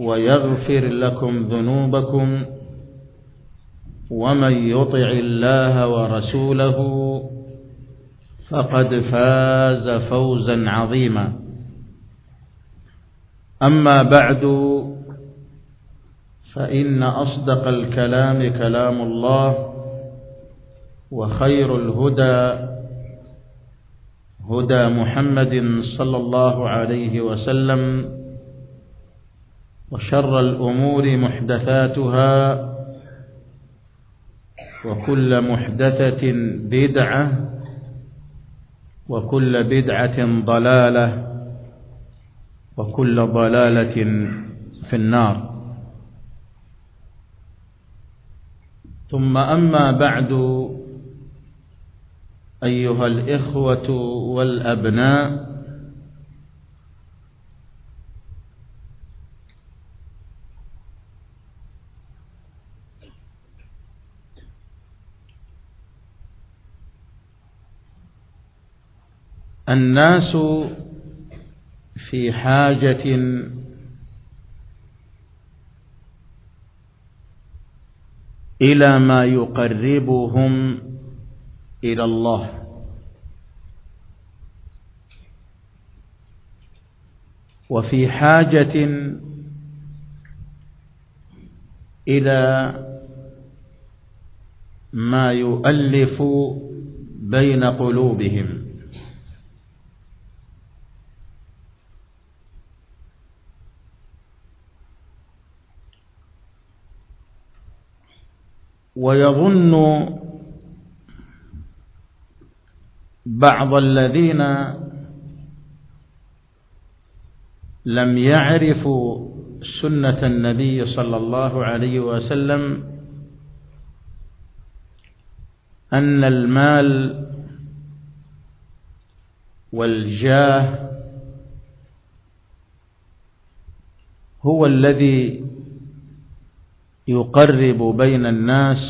ويغفر لكم ذنوبكم ومن يطع الله ورسوله فقد فاز فوزا عظيما. أما بعد فإن أصدق الكلام كلام الله وخير الهدى هدى محمد صلى الله عليه وسلم وشر الأمور محدثاتها وكل محدثة بدعة وكل بدعة ضلالة وكل ضلالة في النار. ثم أما بعد أيها الإخوة والأبناء الناس في حاجة إلى ما يقربهم إلى الله. وفي حاجة إلى ما يؤلف بين قلوبهم. ويظن بعض الذين لم يعرفوا سنة النبي صلى الله عليه وسلم أن المال والجاه هو الذي يقرب بين الناس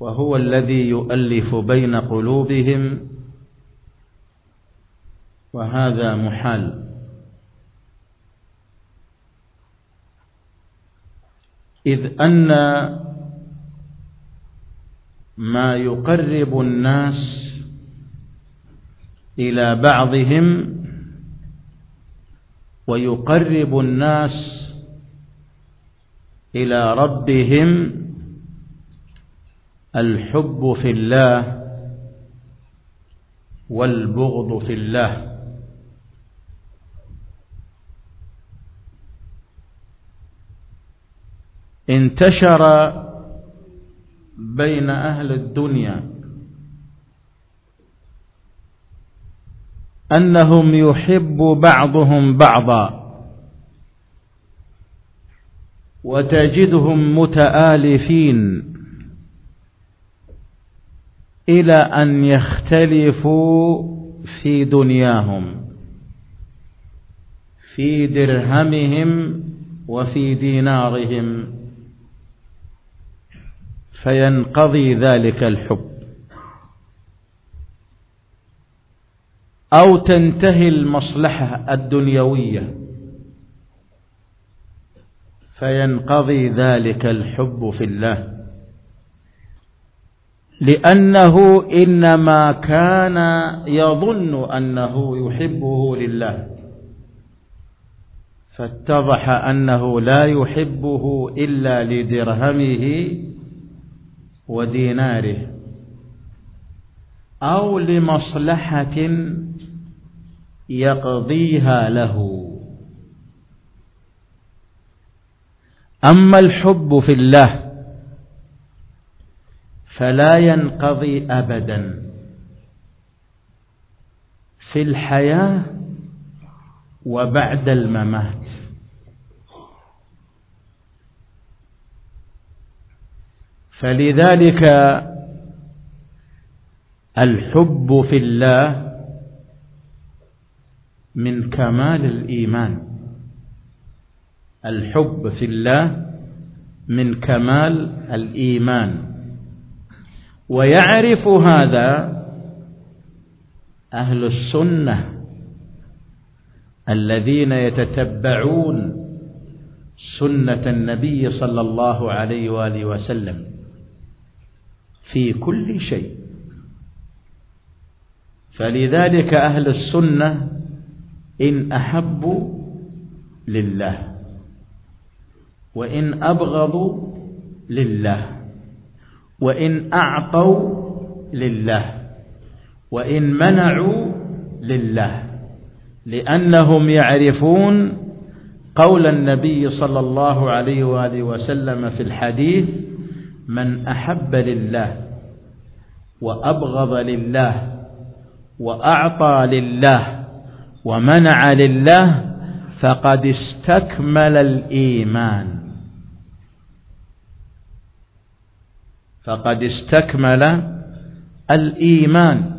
وهو الذي يؤلف بين قلوبهم وهذا محال. إذ أن ما يقرب الناس إلى بعضهم ويقرب الناس إلى ربهم الحب في الله والبغض في الله. انتشر بين أهل الدنيا أنهم يحب بعضهم بعضا. وتجدهم متآلفين إلى أن يختلفوا في دنياهم في درهمهم وفي دينارهم. فينقضي ذلك الحب. أو تنتهي المصلحة الدنيوية. فينقضي ذلك الحب في الله. لأنه إنما كان يظن أنه يحبه لله. فاتضح أنه لا يحبه إلا لدرهمه وديناره أو لمصلحة يقضيها له. أما الحب في الله فلا ينقضي أبدا. في الحياة وبعد الممات. فلذلك الحب في الله من كمال الإيمان. الحب في الله من كمال الإيمان. ويعرف هذا أهل السنة الذين يتتبعون سنة النبي صلى الله عليه وآله وسلم في كل شيء. فلذلك أهل السنة إن أحبوا لله. وإن أبغضوا لله وإن أعطوا لله وإن منعوا لله لأنهم يعرفون قول النبي صلى الله عليه وآله وسلم في الحديث من أحب لله وأبغض لله وأعطى لله ومنع لله فقد استكمل الإيمان. فقد استكمل الإيمان.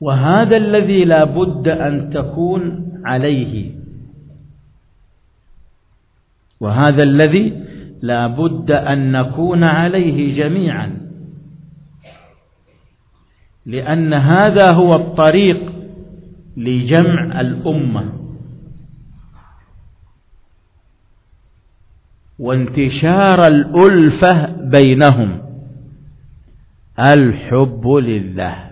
وهذا الذي لا بد أن تكون عليه. وهذا الذي لا بد أن نكون عليه جميعا. لأن هذا هو الطريق لجمع الأمة. وانتشار الألفة بينهم. الحب لله.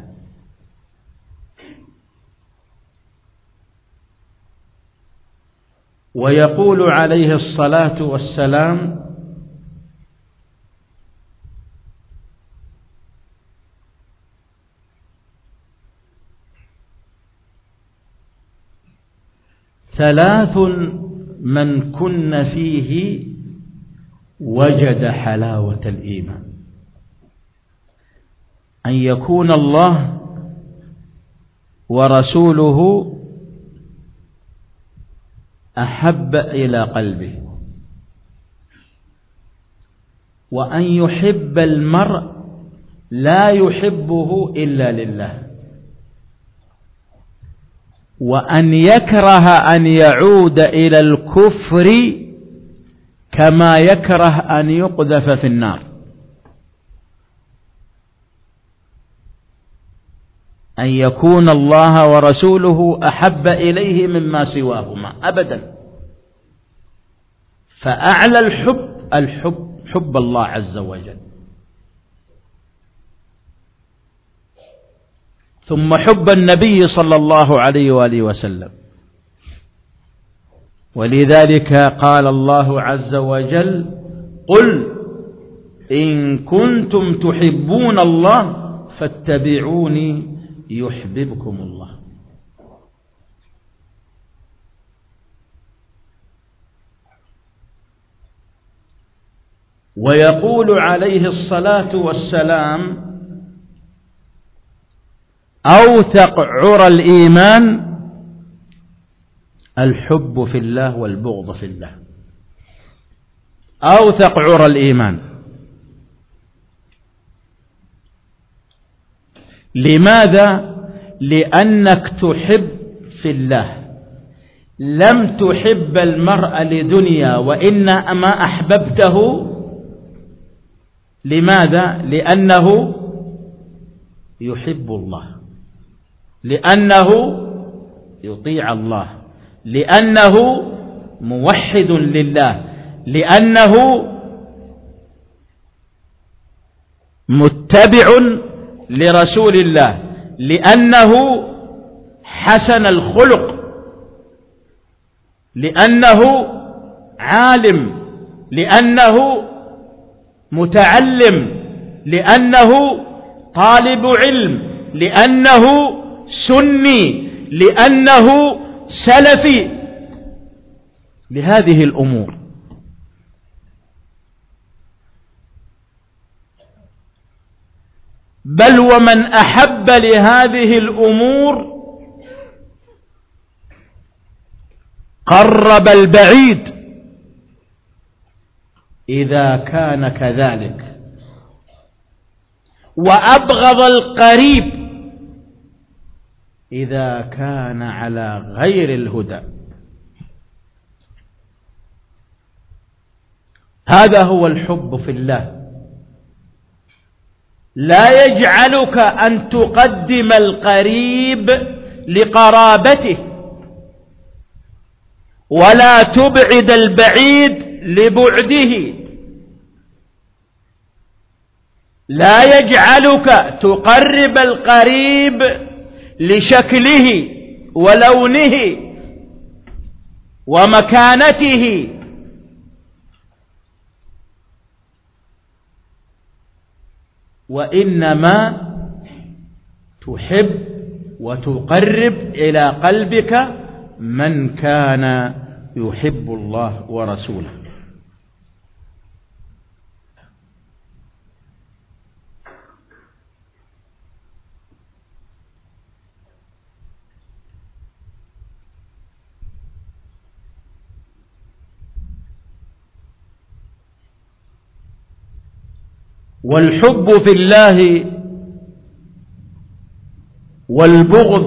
ويقول عليه الصلاة والسلام ثلاث من كن فيه وجد حلاوة الإيمان. أن يكون الله ورسوله أحب إلى قلبه. وأن يحب المرء لا يحبه إلا لله. وأن يكره أن يعود إلى الكفر كما يكره أن يقذف في النار. أن يكون الله ورسوله أحب إليه مما سواهما. أبدا. فأعلى الحب الحب حب الله عز وجل. ثم حب النبي صلى الله عليه وآله وسلم. ولذلك قال الله عز وجل قل إن كنتم تحبون الله فاتبعوني يحببكم الله. ويقول عليه الصلاة والسلام أوثق عرى الإيمان الحب في الله والبغض في الله. أوثق عرى الإيمان. لماذا؟ لأنك تحب في الله. لم تحب المرء لدنيا وإنما أحببته. لماذا؟ لأنه يحب الله. لأنه يطيع الله. لأنه موحد لله لأنه متبع لرسول الله لأنه حسن الخلق لأنه عالم لأنه متعلم لأنه طالب علم لأنه سني لأنه سلفي لهذه الأمور. بل ومن أحب لهذه الأمور قرب البعيد إذا كان كذلك. وأبغض القريب إذا كان على غير الهدى. هذا هو الحب في الله. لا يجعلك أن تقدم القريب لقرابته ولا تبعد البعيد لبعده. لا يجعلك تقرب القريب لشكله ولونه ومكانته. وإنما تحب وتقرب إلى قلبك من كان يحب الله ورسوله. والحب في الله والبغض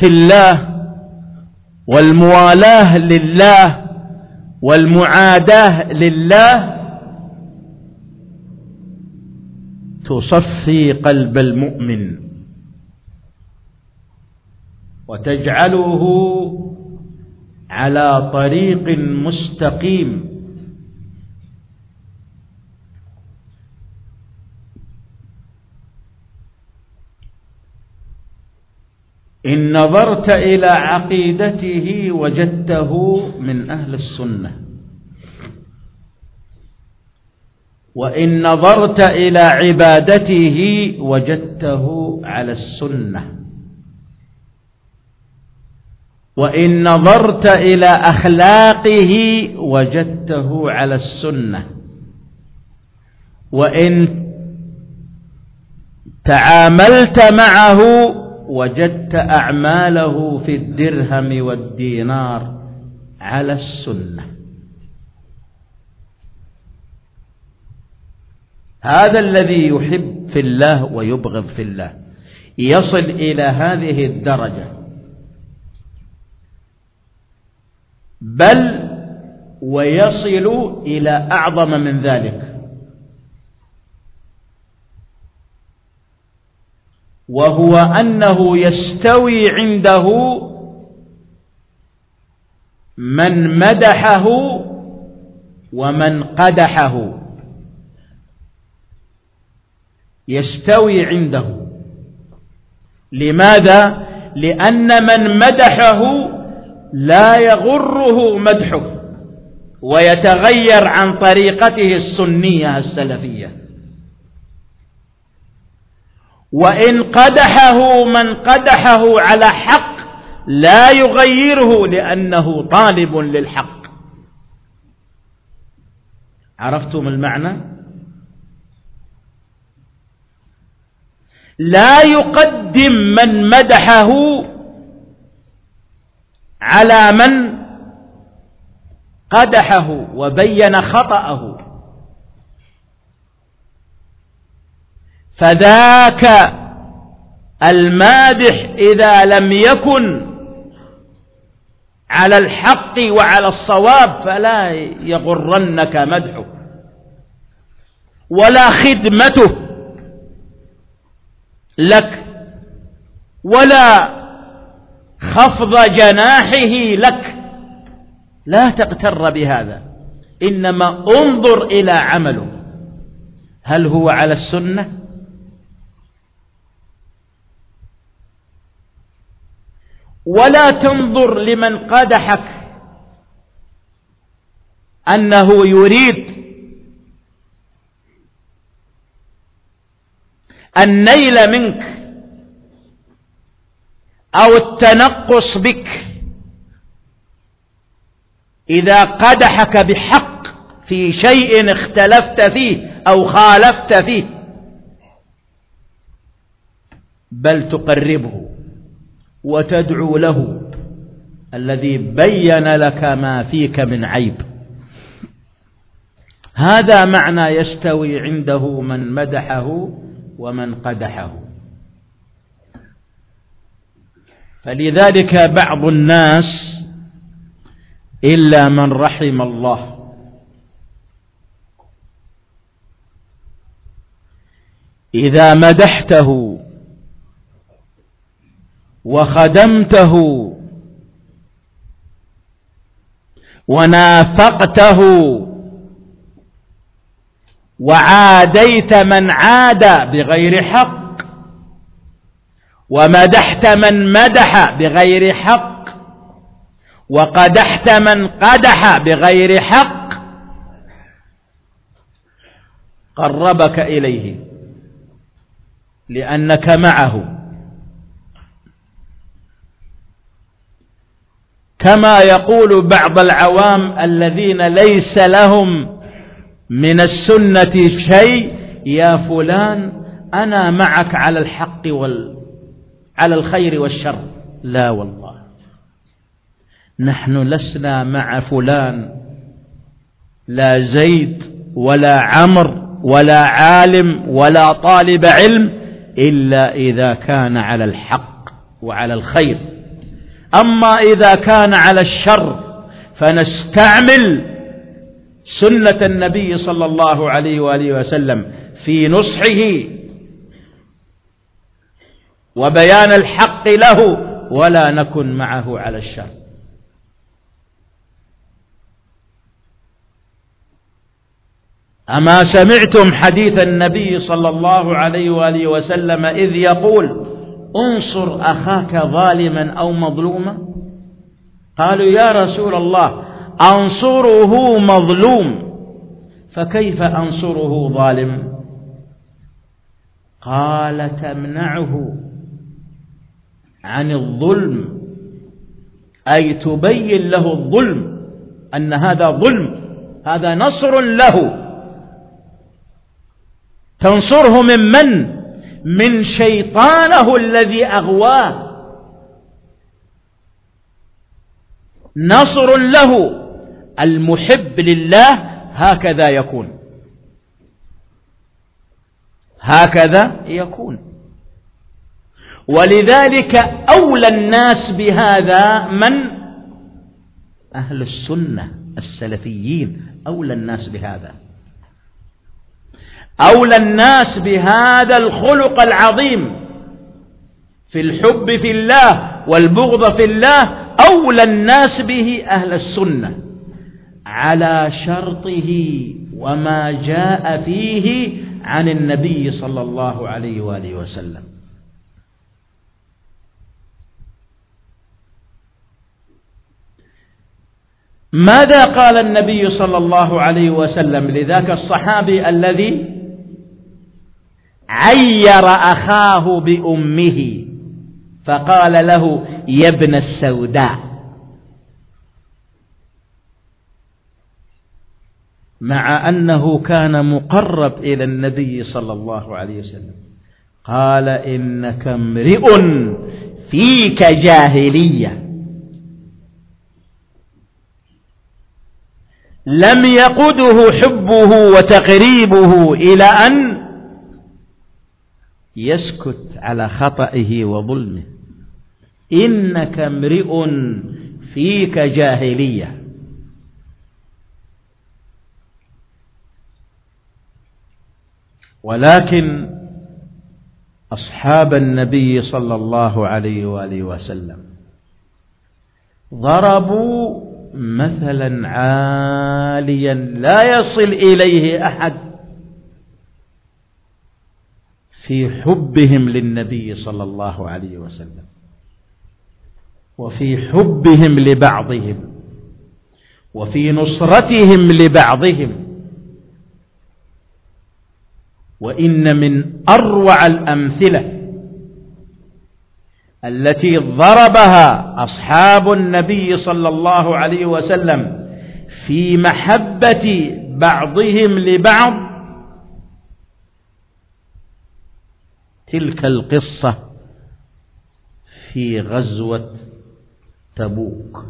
في الله والموالاه لله والمعاداه لله تصفي قلب المؤمن وتجعله على طريق مستقيم إن نظرت إلى عقيدته وجدته من أهل السنة. وإن نظرت إلى عبادته وجدته على السنة. وإن نظرت إلى أخلاقه وجدته على السنة. وإن تعاملت معه وجدت أعماله في الدرهم والدينار على السنة. هذا الذي يحب في الله ويبغض في الله. يصل إلى هذه الدرجة. بل ويصل إلى أعظم من ذلك. وهو أنه يستوي عنده من مدحه ومن قدحه. يستوي عنده. لماذا؟ لأن من مدحه لا يغره مدحه ويتغير عن طريقته السنية السلفية. وإن قدحه من قدحه على حق لا يغيره لأنه طالب للحق. عرفتم المعنى؟ لا يقدم من مدحه على من قدحه وبين خطأه. فذاك المادح إذا لم يكن على الحق وعلى الصواب فلا يغرنك مدحه ولا خدمته لك ولا خفض جناحه لك لا تغتر بهذا إنما انظر إلى عمله هل هو على السنة ولا تنظر لمن قدحك أنه يريد النيل منك أو التنقص بك إذا قدحك بحق في شيء اختلفت فيه أو خالفت فيه بل تقربه. وتدعو له الذي بين لك ما فيك من عيب. هذا معنى يستوي عنده من مدحه ومن قدحه. فلذلك بعض الناس إلا من رحم الله. إذا مدحته وخدمته ونافقته وعاديت من عاد بغير حق ومدحت من مدح بغير حق وقدحت من قدح بغير حق قربك إليه لأنك معه كما يقول بعض العوام الذين ليس لهم من السنة شيء يا فلان أنا معك على الحق وال على الخير والشر. لا والله. نحن لسنا مع فلان. لا زيد ولا عمر ولا عالم ولا طالب علم إلا إذا كان على الحق وعلى الخير. أما إذا كان على الشر فنستعمل سنة النبي صلى الله عليه وآله وسلم في نصحه وبيان الحق له ولا نكن معه على الشر. أما سمعتم حديث النبي صلى الله عليه وآله وسلم إذ يقول انصر أخاك ظالما أو مظلوما. قالوا يا رسول الله أنصره مظلوم فكيف أنصره ظالم؟ قال تمنعه عن الظلم أي تبين له الظلم أن هذا ظلم هذا نصر له. تنصره من من؟ من شيطانه الذي أغواه. نصر له. المحب لله هكذا يكون. هكذا يكون. ولذلك أولى الناس بهذا من؟ أهل السنة السلفيين. أولى الناس بهذا. أولى الناس بهذا الخلق العظيم في الحب في الله والبغض في الله أولى الناس به أهل السنة على شرطه وما جاء فيه عن النبي صلى الله عليه وآله وسلم. ماذا قال النبي صلى الله عليه وسلم لذاك الصحابي الذي عير أخاه بأمه فقال له يا ابن السوداء. مع أنه كان مقرب إلى النبي صلى الله عليه وسلم. قال إنك امرئ فيك جاهلية. لم يقده حبه وتقريبه إلى أن يسكت على خطئه وظلمه. إنك امرئ فيك جاهلية. ولكن أصحاب النبي صلى الله عليه وآله وسلم ضربوا مثلا عاليا لا يصل إليه أحد. في حبهم للنبي صلى الله عليه وسلم. وفي حبهم لبعضهم. وفي نصرتهم لبعضهم. وإن من أروع الأمثلة التي ضربها أصحاب النبي صلى الله عليه وسلم في محبة بعضهم لبعض تلك القصة في غزوة تبوك.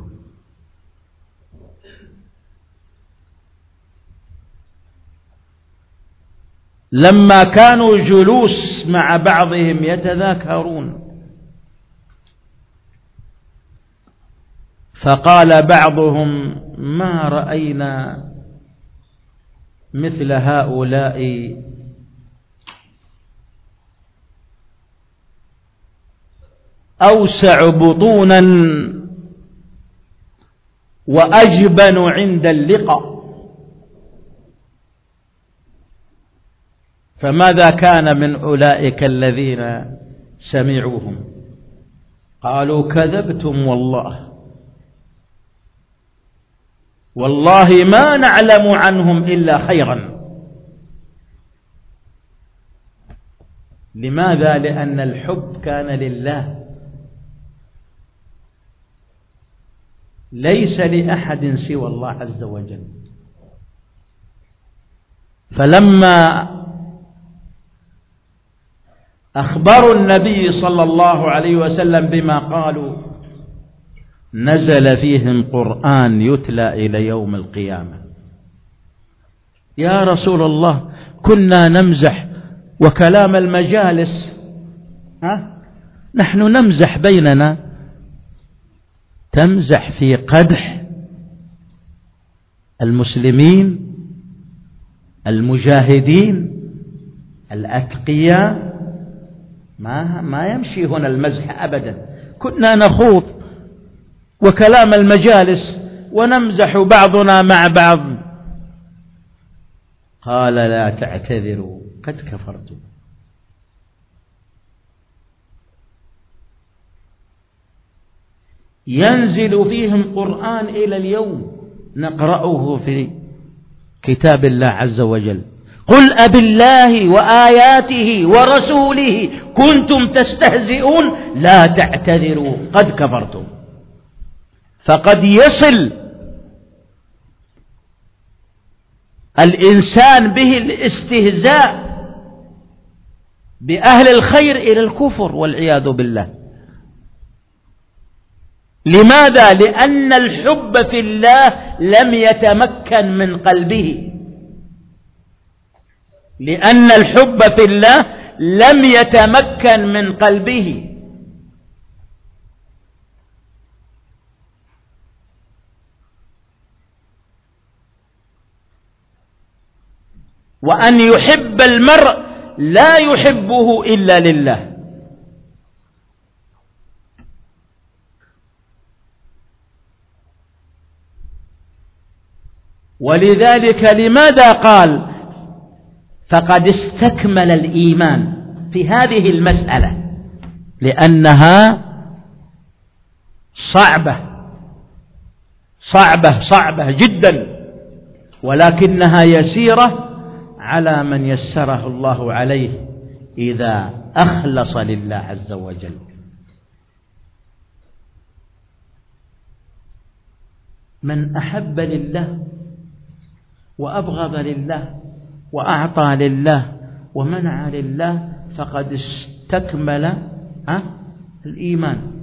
لما كانوا جلوس مع بعضهم يتذاكرون فقال بعضهم ما رأينا مثل هؤلاء أوسع بطونا وأجبن عند اللقاء. فماذا كان من أولئك الذين سمعوهم؟ قالوا كذبتم والله. والله ما نعلم عنهم إلا خيرا. لماذا؟ لأن الحب كان لله. ليس لأحد سوى الله عز وجل. فلما أخبروا النبي صلى الله عليه وسلم بما قالوا نزل فيهم قرآن يتلى إلى يوم القيامة. يا رسول الله كنا نمزح وكلام المجالس ها؟ نحن نمزح بيننا. تمزح في قدح المسلمين المجاهدين الأتقياء. ما ما يمشي هنا المزح أبدا. كنا نخوض وكلام المجالس ونمزح بعضنا مع بعض. قال لا تعتذروا قد كفرتم. ينزل فيهم قرآن إلى اليوم نقرأه في كتاب الله عز وجل. قل أب الله وآياته ورسوله كنتم تستهزئون لا تعتذروا قد كفرتم. فقد يصل الإنسان به الاستهزاء بأهل الخير إلى الكفر والعياذ بالله. لماذا؟ لأن الحب في الله لم يتمكن من قلبه. لأن الحب في الله لم يتمكن من قلبه. وأن يحب المرء لا يحبه إلا لله. ولذلك لماذا قال فقد استكمل الإيمان في هذه المسألة؟ لأنها صعبة صعبة صعبة جدا ولكنها يسيرة على من يسره الله عليه إذا أخلص لله عز وجل. من أحب لله وأبغض لله وأعطى لله ومنع لله فقد استكمل الإيمان.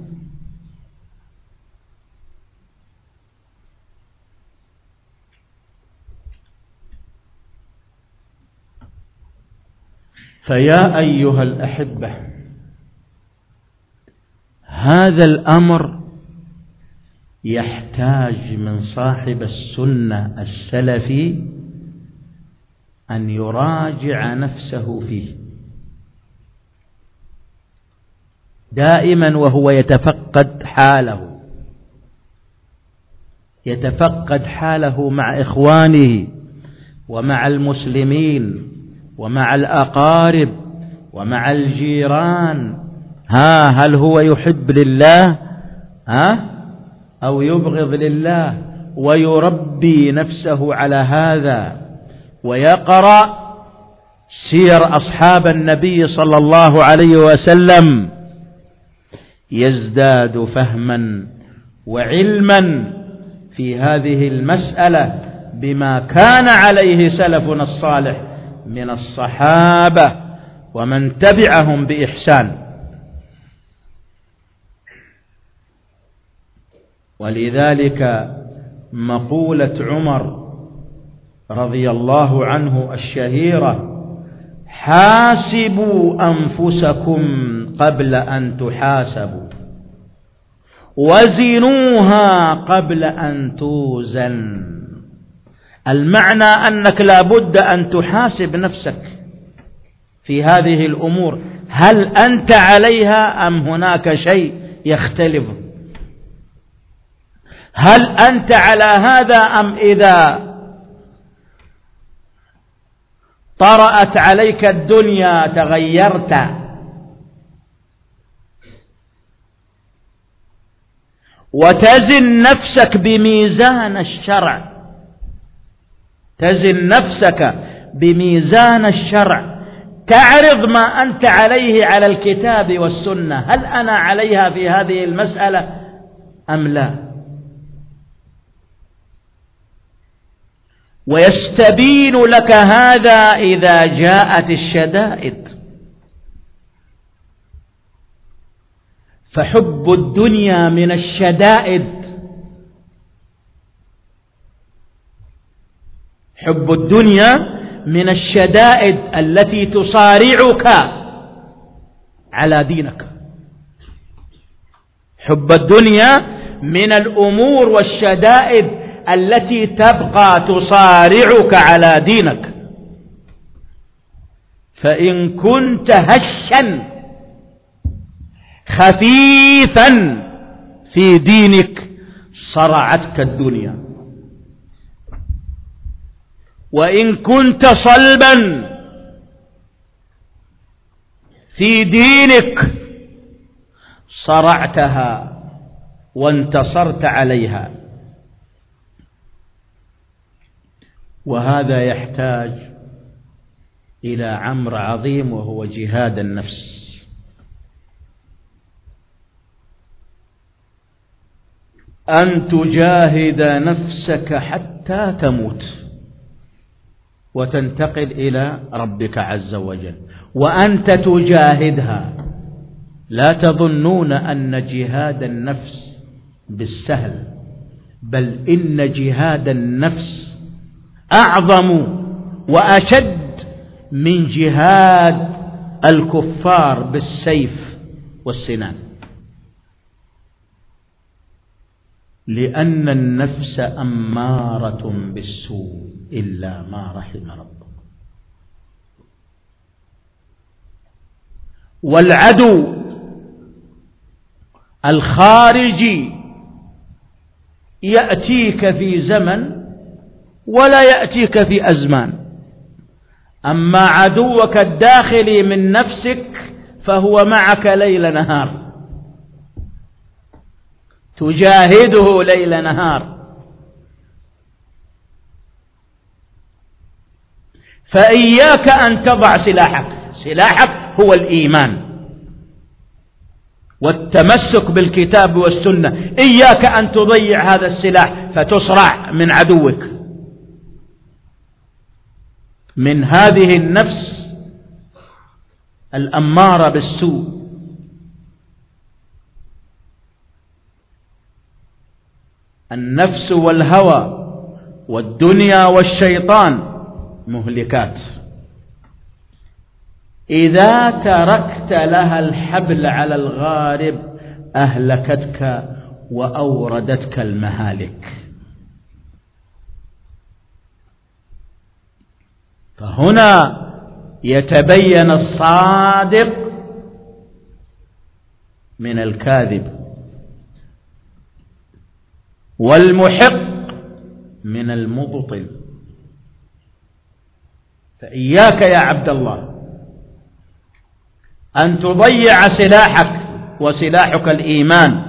فيا أيها الأحبة هذا الأمر يحتاج من صاحب السنة السلفي أن يراجع نفسه فيه. دائما وهو يتفقد حاله. يتفقد حاله مع إخوانه ومع المسلمين ومع الأقارب ومع الجيران. ها هل هو يحب لله؟ ها؟ أو يبغض لله ويربي نفسه على هذا ويقرأ سير أصحاب النبي صلى الله عليه وسلم يزداد فهما وعلما في هذه المسألة بما كان عليه سلفنا الصالح من الصحابة ومن تبعهم بإحسان. ولذلك مقولة عمر رضي الله عنه الشهيرة حاسبوا أنفسكم قبل أن تحاسبوا وزنوها قبل أن توزن. المعنى أنك لابد أن تحاسب نفسك في هذه الأمور هل أنت عليها أم هناك شيء يختلف؟ هل أنت على هذا أم إذا طرأت عليك الدنيا تغيرت؟ وتزن نفسك بميزان الشرع. تزن نفسك بميزان الشرع. تعرض ما أنت عليه على الكتاب والسنة. هل أنا عليها في هذه المسألة أم لا؟ ويستبين لك هذا إذا جاءت الشدائد. فحب الدنيا من الشدائد. حب الدنيا من الشدائد التي تصارعك على دينك. حب الدنيا من الأمور والشدائد التي تبقى تصارعك على دينك. فإن كنت هشا خفيفا في دينك صرعتك الدنيا. وإن كنت صلبا في دينك صرعتها وانتصرت عليها. وهذا يحتاج إلى عمر عظيم وهو جهاد النفس. أن تجاهد نفسك حتى تموت وتنتقل إلى ربك عز وجل. وأنت تجاهدها لا تظنون أن جهاد النفس بالسهل بل إن جهاد النفس أعظم وأشد من جهاد الكفار بالسيف والسنان. لأن النفس أمارة بالسوء إلا ما رحم ربك. والعدو الخارجي يأتيك في زمن ولا يأتيك في أزمان. أما عدوك الداخلي من نفسك فهو معك ليل نهار. تجاهده ليل نهار. فإياك أن تضع سلاحك. سلاحك هو الإيمان. والتمسك بالكتاب والسنة. إياك أن تضيع هذا السلاح فتصرع من عدوك. من هذه النفس الأمارة بالسوء. النفس والهوى والدنيا والشيطان مهلكات. إذا تركت لها الحبل على الغارب أهلكتك وأوردتك المهالك. فهنا يتبين الصادق من الكاذب والمحق من المبطل. فإياك يا عبد الله أن تضيع سلاحك وسلاحك الإيمان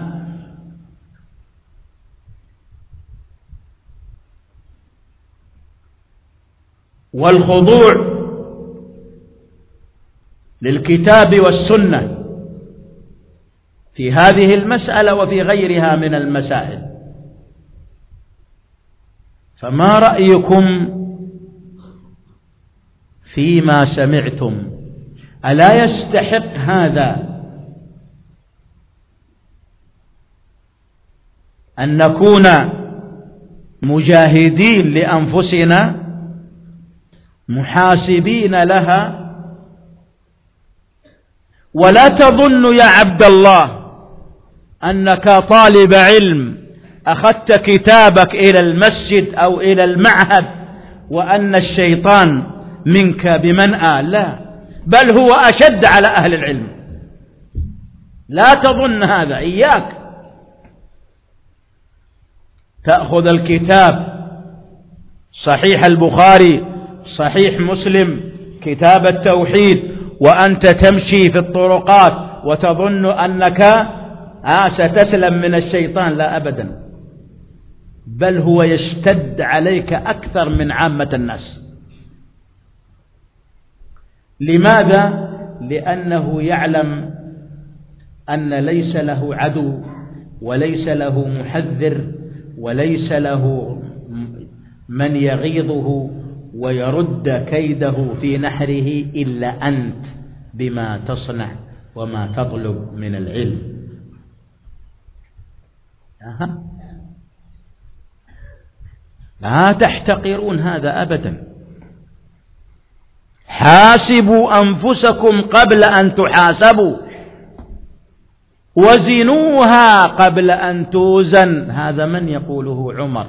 والخضوع للكتاب والسنة في هذه المسألة وفي غيرها من المسائل. فما رأيكم فيما سمعتم؟ ألا يستحق هذا أن نكون مجاهدين لأنفسنا محاسبين لها. ولا تظن يا عبد الله أنك طالب علم أخذت كتابك إلى المسجد أو إلى المعهد وأن الشيطان منك بمنأى. لا بل هو أشد على أهل العلم. لا تظن هذا إياك. تأخذ الكتاب صحيح البخاري صحيح مسلم كتاب التوحيد وأنت تمشي في الطرقات وتظن أنك آه ستسلم من الشيطان. لا أبدا. بل هو يشتد عليك أكثر من عامة الناس. لماذا؟ لأنه يعلم أن ليس له عدو وليس له محذر وليس له من يغيظه ويرد كيده في نحره إلا أنت بما تصنع وما تطلب من العلم. أه. لا تحتقرون هذا أبدا. حاسبوا أنفسكم قبل أن تحاسبوا. وزنوها قبل أن توزن. هذا من يقوله عمر؟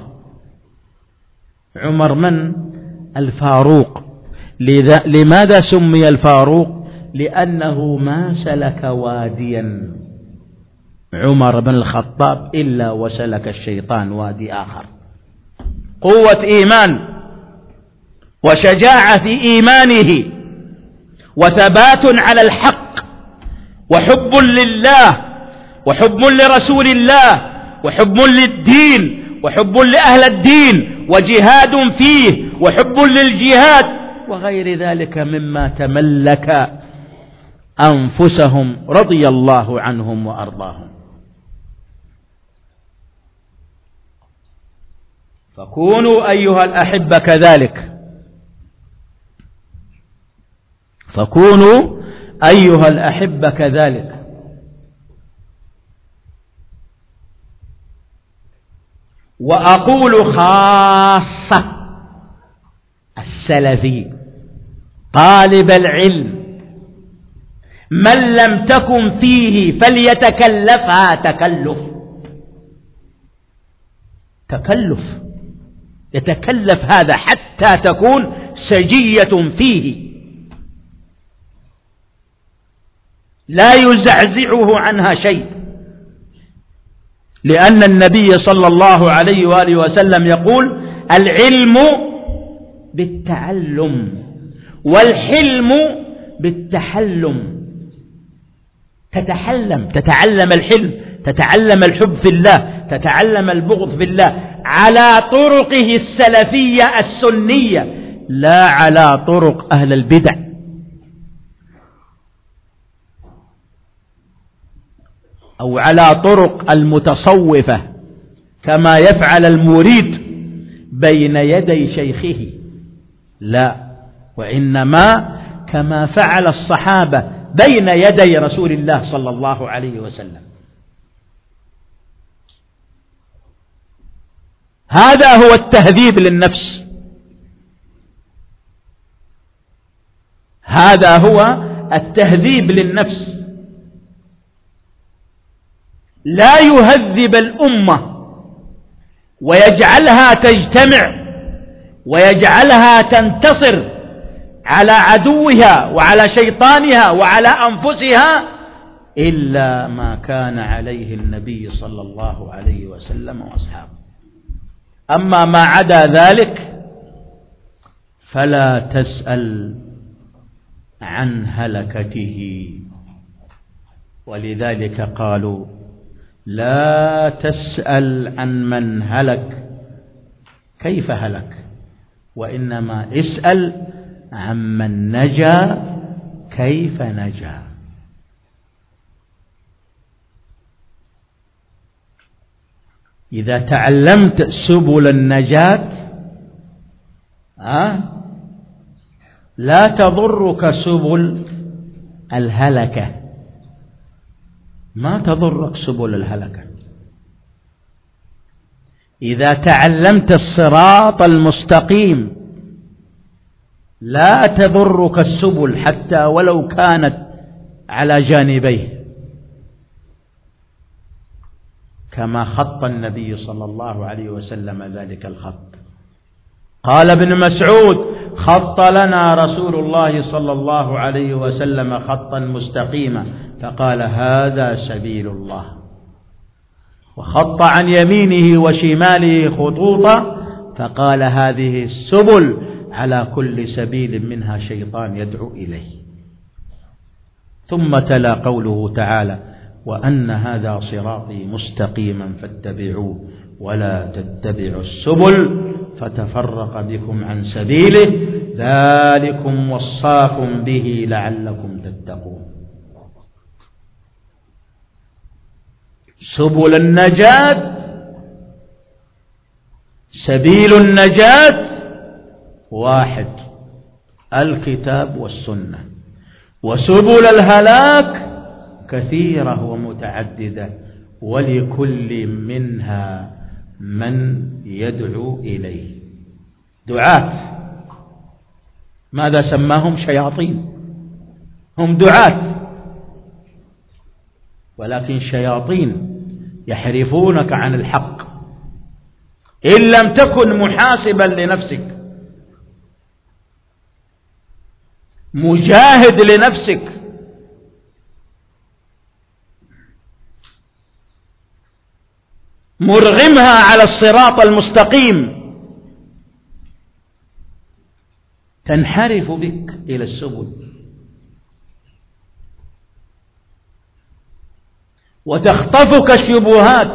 عمر من؟ الفاروق. لماذا سمي الفاروق؟ لأنه ما سلك واديا. عمر بن الخطاب إلا وسلك الشيطان وادي آخر. قوة إيمان وشجاعة في إيمانه وثبات على الحق وحب لله وحب لرسول الله وحب للدين وحب لأهل الدين وجهاد فيه وحب للجهاد وغير ذلك مما تملك أنفسهم رضي الله عنهم وأرضاهم. فكونوا أيها الأحبة كذلك. فكونوا أيها الأحبة كذلك. وأقول خاصة السلفي طالب العلم من لم تكن فيه فليتكلفها تكلف. تكلف. يتكلف هذا حتى تكون سجية فيه. لا يزعزعه عنها شيء. لأن النبي صلى الله عليه وآله وسلم يقول العلم بالتعلم والحلم بالتحلم. تتحلم تتعلم الحلم تتعلم الحب في الله تتعلم البغض في الله على طرقه السلفية السنية لا على طرق أهل البدع. أو على طرق المتصوفة كما يفعل المريد بين يدي شيخه. لا وإنما كما فعل الصحابة بين يدي رسول الله صلى الله عليه وسلم. هذا هو التهذيب للنفس. هذا هو التهذيب للنفس. لا يهذب الأمة ويجعلها تجتمع ويجعلها تنتصر على عدوها وعلى شيطانها وعلى أنفسها إلا ما كان عليه النبي صلى الله عليه وسلم وأصحابه. أما ما عدا ذلك فلا تسأل عن هلكته. ولذلك قالوا لا تسأل عن من هلك. كيف هلك؟ وإنما اسأل عن من نجا. كيف نجا؟ إذا تعلمت سبل النجاة ها لا تضرك سبل الهلكة. ما تضرك سبل الهلكة. إذا تعلمت الصراط المستقيم لا تضرك السبل حتى ولو كانت على جانبيه. كما خط النبي صلى الله عليه وسلم ذلك الخط. قال ابن مسعود خط لنا رسول الله صلى الله عليه وسلم خطا مستقيما. فقال هذا سبيل الله. وخط عن يمينه وشماله خطوطا فقال هذه السبل على كل سبيل منها شيطان يدعو إليه. ثم تلا قوله تعالى وأن هذا صراطي مستقيما فاتبعوه ولا تتبعوا السبل فتفرق بكم عن سبيله. ذلكم وصاكم به لعلكم تتقون. سبل النجاة سبيل النجاة واحد الكتاب والسنة. وسبل الهلاك كثيرة ومتعددة ولكل منها من يدعو إليه. دعاة. ماذا سماهم؟ شياطين. هم دعاة. ولكن شياطين. يحرفونك عن الحق. إن لم تكن محاسبا لنفسك مجاهد لنفسك مرغمها على الصراط المستقيم تنحرف بك إلى السبل. وتخطفك الشبهات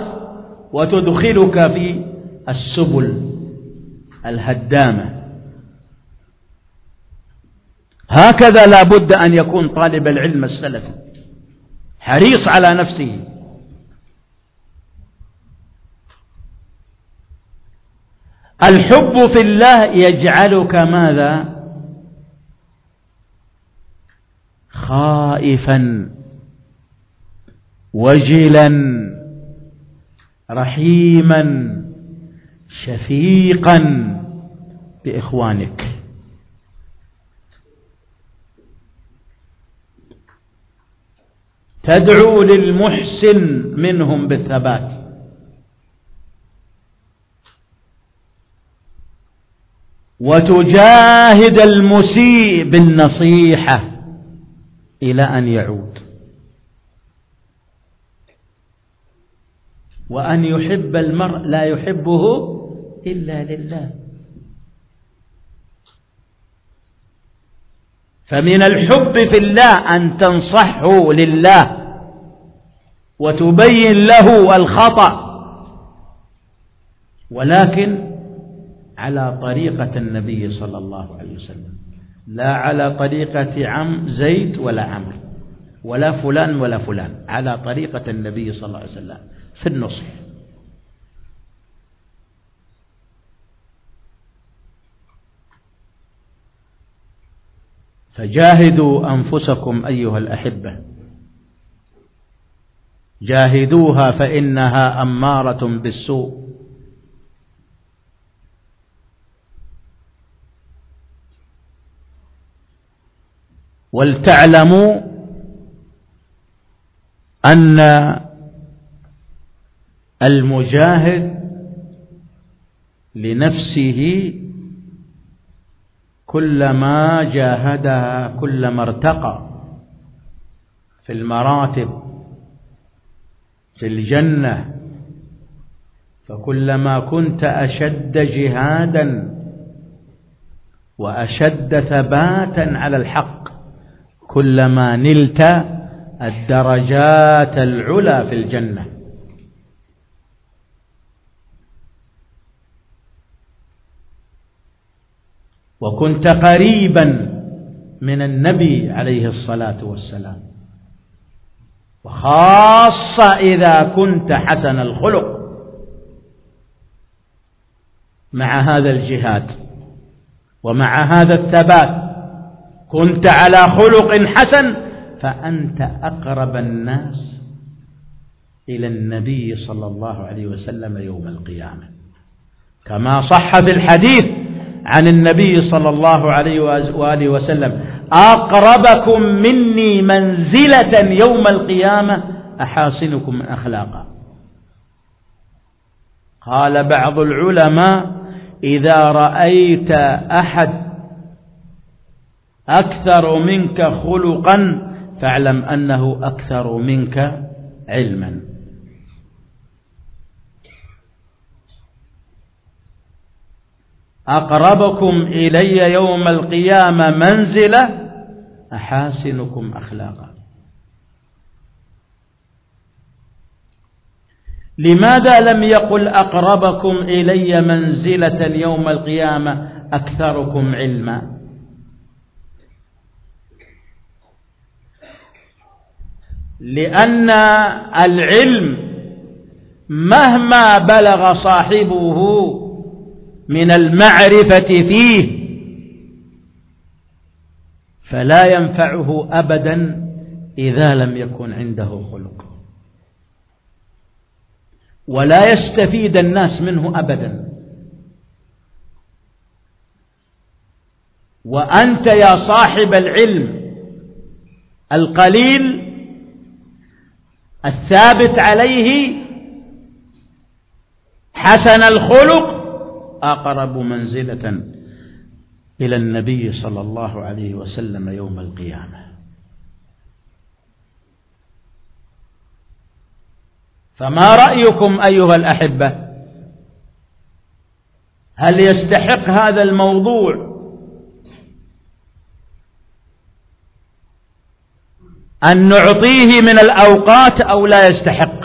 وتدخلك في السبل الهدامة. هكذا لا بد أن يكون طالب العلم السلفي حريص على نفسه. الحب في الله يجعلك ماذا؟ خائفا. وجلا رحيما شفيقا بإخوانك. تدعو للمحسن منهم بالثبات. وتجاهد المسيء بالنصيحة إلى أن يعود. وأن يحب المرء لا يحبه إلا لله. فمن الحب في الله أن تنصحه لله وتبين له الخطأ ولكن على طريقة النبي صلى الله عليه وسلم. لا على طريقة عم زيد ولا عمرو ولا فلان ولا فلان على طريقة النبي صلى الله عليه وسلم. في النصح. فجاهدوا أنفسكم أيها الأحبة. جاهدوها فإنها أمارة بالسوء. ولتعلموا أن المجاهد لنفسه كلما جاهدها كلما ارتقى في المراتب في الجنة. فكلما كنت أشد جهادا وأشد ثباتا على الحق كلما نلت الدرجات العلى في الجنة. وكنت قريبا من النبي عليه الصلاة والسلام. وخاصة إذا كنت حسن الخلق مع هذا الجهاد ومع هذا الثبات. كنت على خلق حسن فأنت أقرب الناس إلى النبي صلى الله عليه وسلم يوم القيامة. كما صح في الحديث عن النبي صلى الله عليه وآله وسلم. أقربكم مني منزلة يوم القيامة أحاسنكم أخلاقا. قال بعض العلماء إذا رأيت أحد أكثر منك خلقا فاعلم أنه أكثر منك علما. أقربكم إلي يوم القيامة منزلة أحاسنكم أخلاقا. لماذا لم يقل أقربكم إلي منزلة يوم القيامة أكثركم علما؟ لأن العلم مهما بلغ صاحبه من المعرفة فيه فلا ينفعه أبدا إذا لم يكن عنده خلق. ولا يستفيد الناس منه أبدا. وأنت يا صاحب العلم القليل الثابت عليه حسن الخلق أقرب منزلة إلى النبي صلى الله عليه وسلم يوم القيامة. فما رأيكم أيها الأحبة؟ هل يستحق هذا الموضوع؟ أن نعطيه من الأوقات أو لا يستحق؟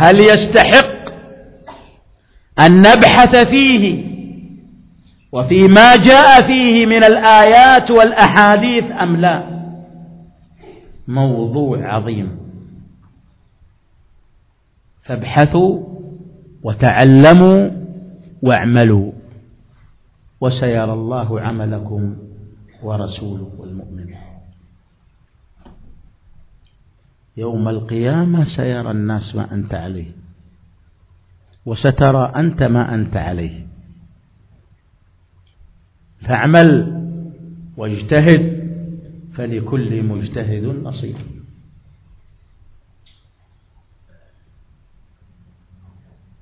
هل يستحق أن نبحث فيه وفيما جاء فيه من الآيات والأحاديث أم لا؟ موضوع عظيم. فابحثوا وتعلموا واعملوا وسيرى الله عملكم ورسوله والمؤمن يوم القيامة سيرى الناس ما أنت عليه وسترى أنت ما أنت عليه. فاعمل واجتهد فلكل مجتهد نصيب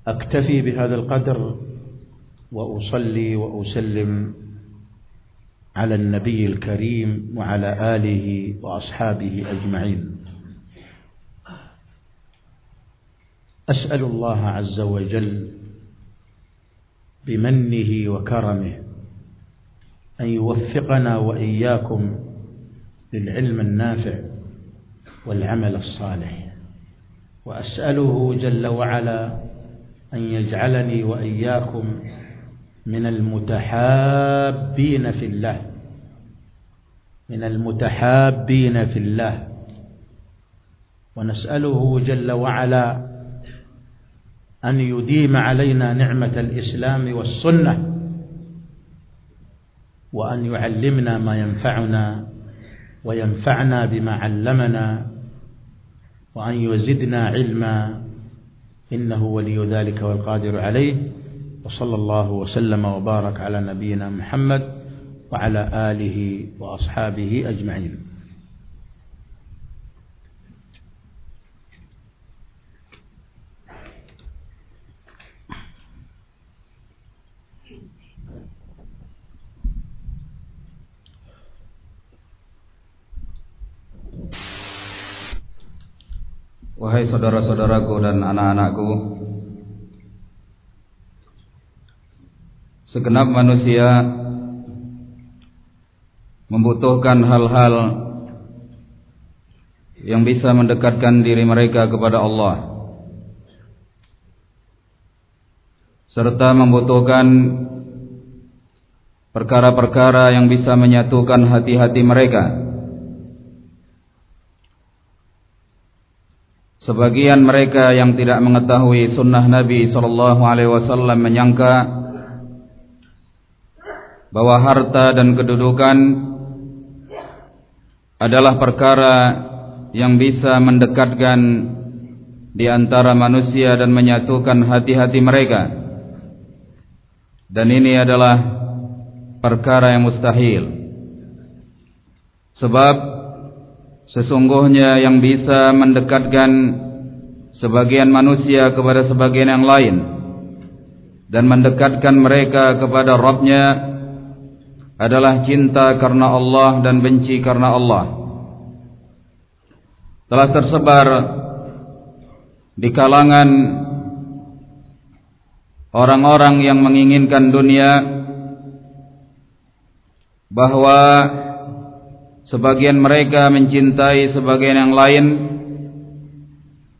أكتفي بهذا القدر وأصلي وأسلم على النبي الكريم وعلى آله وأصحابه أجمعين. أسأل الله عز وجل بمنه وكرمه أن يوفقنا وإياكم للعلم النافع والعمل الصالح. وأسأله جل وعلا أن يجعلني وإياكم من المتحابين في الله. من المتحابين في الله. ونسأله جل وعلا أن يديم علينا نعمة الإسلام والسنة وأن يعلمنا ما ينفعنا وينفعنا بما علمنا وأن يزدنا علما إنه ولي ذلك والقادر عليه وصلى الله وسلم وبارك على نبينا محمد وعلى آله وأصحابه أجمعين. Wahai saudara-saudaraku dan anak-anakku Segenap manusia Membutuhkan hal-hal Yang bisa mendekatkan diri mereka kepada Allah Serta membutuhkan Perkara-perkara yang bisa menyatukan hati-hati mereka Sebagian mereka yang tidak mengetahui sunnah Nabi sallallahu alaihi wasallam menyangka bahwa harta dan kedudukan adalah perkara yang bisa mendekatkan di antara manusia dan menyatukan hati-hati mereka. Dan ini adalah perkara yang mustahil. Sebab Sesungguhnya yang bisa mendekatkan sebagian manusia kepada sebagian yang lain dan mendekatkan mereka kepada Rabbnya adalah cinta karena Allah dan benci karena Allah. Telah tersebar di kalangan orang-orang yang menginginkan dunia bahawa Sebagian mereka mencintai sebagian yang lain.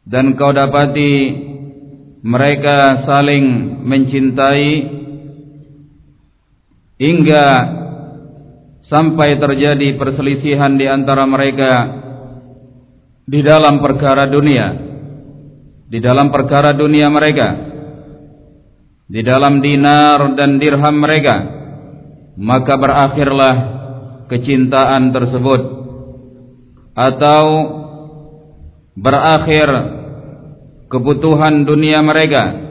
Dan kau dapati Mereka saling mencintai Hingga Sampai terjadi perselisihan di antara mereka Di dalam perkara dunia. Di dalam perkara dunia mereka. Di dalam dinar dan dirham mereka. Maka berakhirlah kecintaan tersebut atau berakhir kebutuhan dunia mereka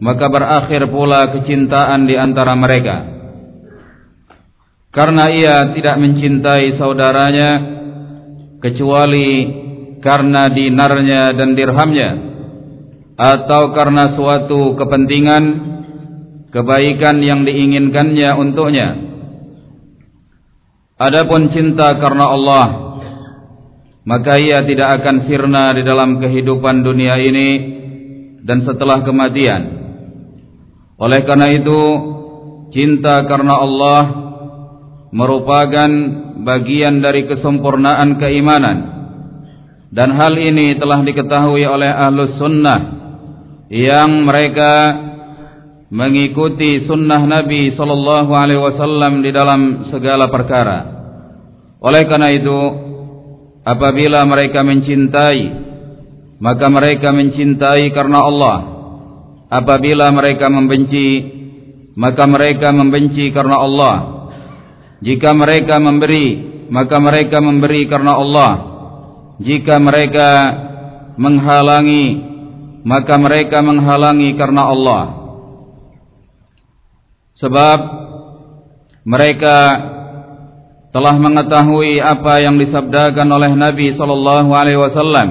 maka berakhir pula kecintaan di antara mereka. Karena ia tidak mencintai saudaranya kecuali karena dinarnya dan dirhamnya atau karena suatu kepentingan kebaikan yang diinginkannya untuknya Adapun cinta karena Allah maka ia tidak akan sirna di dalam kehidupan dunia ini dan setelah kematian. Oleh karena itu, cinta karena Allah merupakan bagian dari kesempurnaan keimanan. Dan hal ini telah diketahui oleh ahlus sunnah yang mereka mengikuti sunnah Nabi sallallahu alaihi wasallam di dalam segala perkara. Oleh karena itu, apabila mereka mencintai, maka mereka mencintai karena Allah. Apabila mereka membenci, maka mereka membenci karena Allah. Jika mereka memberi, maka mereka memberi karena Allah. Jika mereka menghalangi, maka mereka menghalangi karena Allah. Sebab mereka telah mengetahui apa yang disabdakan oleh Nabi sallallahu alaihi wasallam.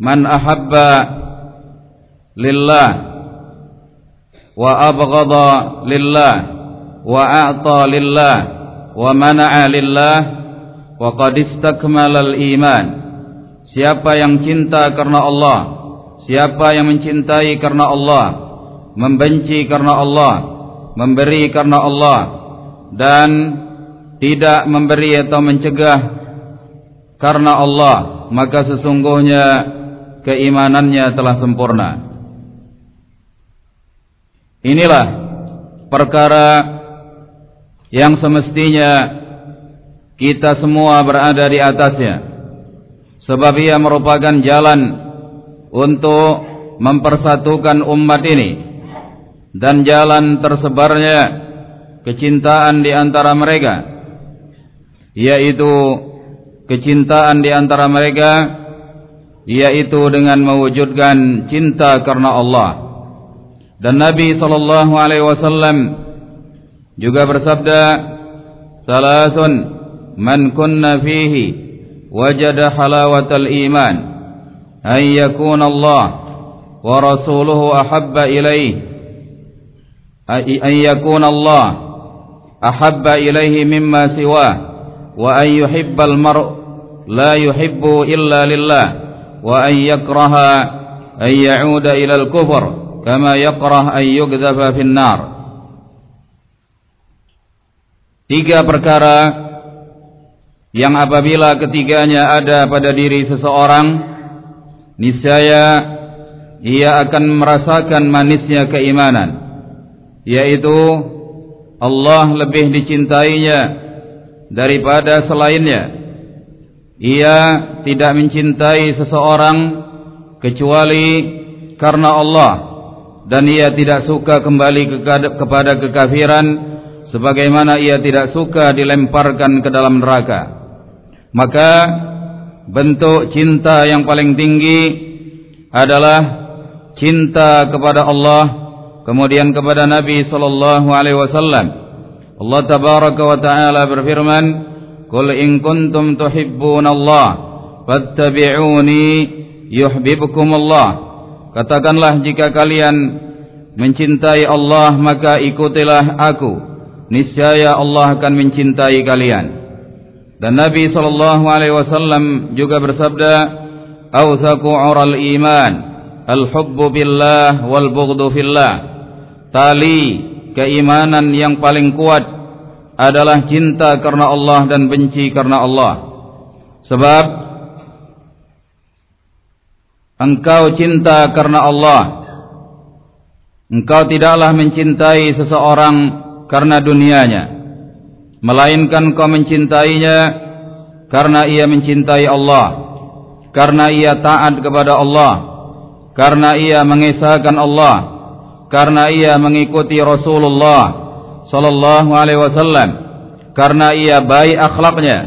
Man ahabba lillah wa abghadha lillah wa a'ta lillah wa mana'a lillah wa qad al-iman. Siapa yang cinta karena Allah siapa yang mencintai karena Allah membenci karena Allah memberi karena Allah dan tidak memberi atau mencegah karena Allah maka sesungguhnya keimanannya telah sempurna. Inilah perkara yang semestinya kita semua berada di atasnya sebab ia merupakan jalan untuk mempersatukan umat ini dan jalan tersebarnya kecintaan di antara mereka yaitu kecintaan di antara mereka yaitu dengan mewujudkan cinta karena Allah. Dan Nabi sallallahu alaihi wasallam juga bersabda salasun man kunna fihi wajada halawatal iman ay yakuna Allah wa rasuluhu ahabba ilaihi أن يكون الله أحب إليه مما سواه وأن يحب المرء لا يحب إلا لله وأن يكره أن يعود إلى الكفر كما يكره أن يقذف في النار Tiga perkara yang apabila ketiganya ada pada diri seseorang niscaya ia akan merasakan manisnya keimanan Yaitu Allah lebih dicintainya daripada selainnya. Ia tidak mencintai seseorang kecuali karena Allah. Dan ia tidak suka kembali kepada kekafiran sebagaimana ia tidak suka dilemparkan ke dalam neraka. Maka bentuk cinta yang paling tinggi adalah cinta kepada Allah kemudian kepada Nabi sallallahu alaihi wasallam Allah tabaraka wa taala berfirman qul in kuntum Allah, fattabi'uni yuhibbukum Allah katakanlah jika kalian mencintai Allah maka ikutilah aku. Niscaya Allah akan mencintai kalian. Dan Nabi sallallahu alaihi wasallam juga bersabda, "Awthaqu 'ural iman, al-hubbu billah wal bughdhu fillah." Tali keimanan yang paling kuat adalah cinta karena Allah dan benci karena Allah. Sebab engkau cinta karena Allah, engkau tidaklah mencintai seseorang karena dunianya melainkan kau mencintainya karena ia mencintai Allah karena ia taat kepada Allah karena ia mengesahkan Allah. Karena ia mengikuti Rasulullah sallallahu alaihi wasallam. Karena ia baik akhlaknya.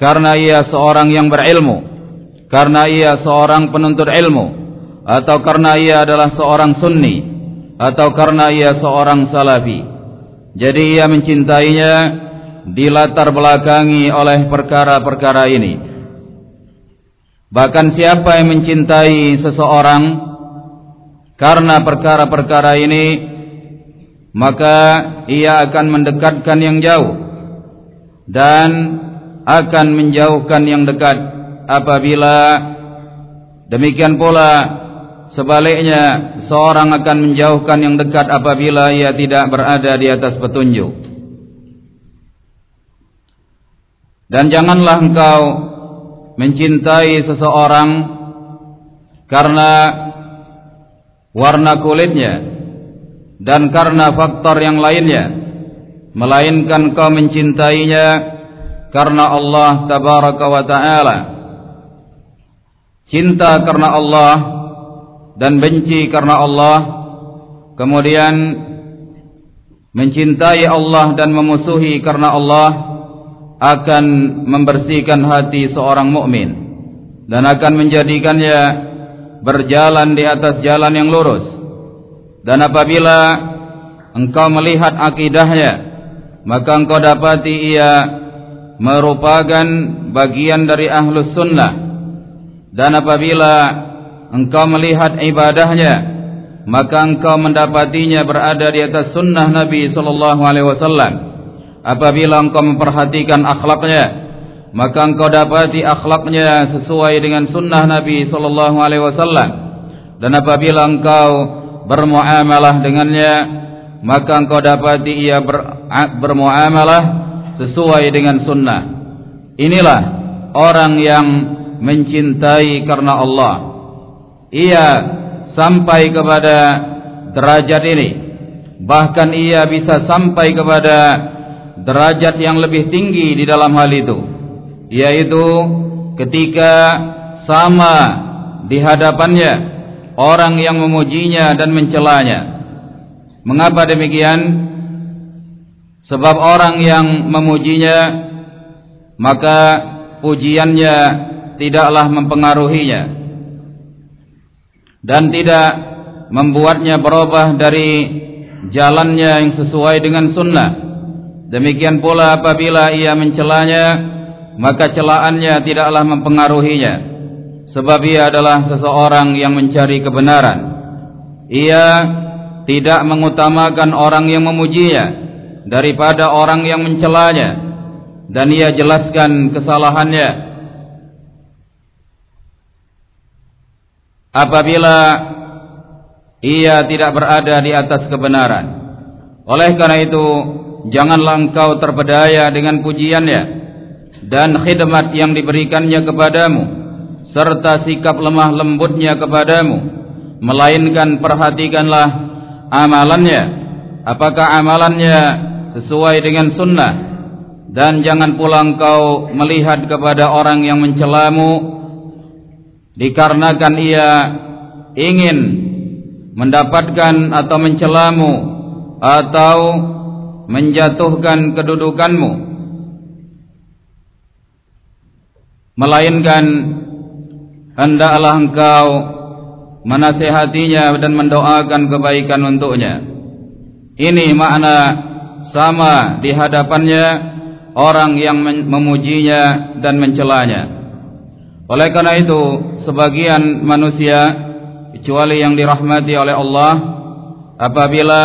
Karena ia seorang yang berilmu. Karena ia seorang penuntut ilmu. Atau karena ia adalah seorang sunni. Atau karena ia seorang salafi. Jadi ia mencintainya dilatar belakangi oleh perkara-perkara ini. Bahkan siapa yang mencintai seseorang karena perkara-perkara ini maka ia akan mendekatkan yang jauh dan akan menjauhkan yang dekat apabila demikian pula Sebaliknya seorang akan menjauhkan yang dekat apabila ia tidak berada di atas petunjuk. Dan janganlah engkau mencintai seseorang karena warna kulitnya dan karena faktor yang lainnya melainkan kau mencintainya karena Allah tabaraka wa taala. Cinta karena Allah dan benci karena Allah kemudian mencintai Allah dan memusuhi karena Allah akan membersihkan hati seorang mukmin dan akan menjadikannya berjalan di atas jalan yang lurus. Dan apabila engkau melihat akidahnya maka engkau dapati ia merupakan bagian dari ahlus sunnah. Dan apabila engkau melihat ibadahnya maka engkau mendapatinya berada di atas sunnah Nabi sallallahu alaihi wasallam apabila engkau memperhatikan akhlaknya maka engkau dapati akhlaknya sesuai dengan sunnah Nabi sallallahu alaihi wasallam. Dan apabila engkau bermuamalah dengannya maka engkau dapati ia ber, bermuamalah sesuai dengan sunnah. Inilah orang yang mencintai karena Allah. Ia sampai kepada derajat ini. Bahkan ia bisa sampai kepada derajat yang lebih tinggi di dalam hal itu yaitu ketika sama di hadapannya orang yang memujinya dan mencelanya mengapa demikian sebab orang yang memujinya maka pujiannya tidaklah mempengaruhinya dan tidak membuatnya berubah dari jalannya yang sesuai dengan sunnah. Demikian pula apabila ia mencelanya, maka celaannya tidaklah mempengaruhinya. Sebab ia adalah seseorang yang mencari kebenaran. Ia tidak mengutamakan orang yang memujinya daripada orang yang mencelanya dan ia jelaskan kesalahannya apabila ia tidak berada di atas kebenaran oleh karena itu janganlah engkau terpedaya dengan pujiannya dan khidmat yang diberikannya kepadamu serta sikap lemah lembutnya kepadamu. Melainkan perhatikanlah amalannya. Apakah amalannya sesuai dengan sunnah? Dan jangan pula engkau melihat kepada orang yang mencelamu dikarenakan ia ingin mendapatkan atau mencelamu atau menjatuhkan kedudukanmu. Melainkan hendaklah engkau menasihatinya dan mendoakan kebaikan untuknya. Ini makna sama di hadapannya orang yang memujinya dan mencelanya. Oleh karena itu sebagian manusia kecuali yang dirahmati oleh Allah apabila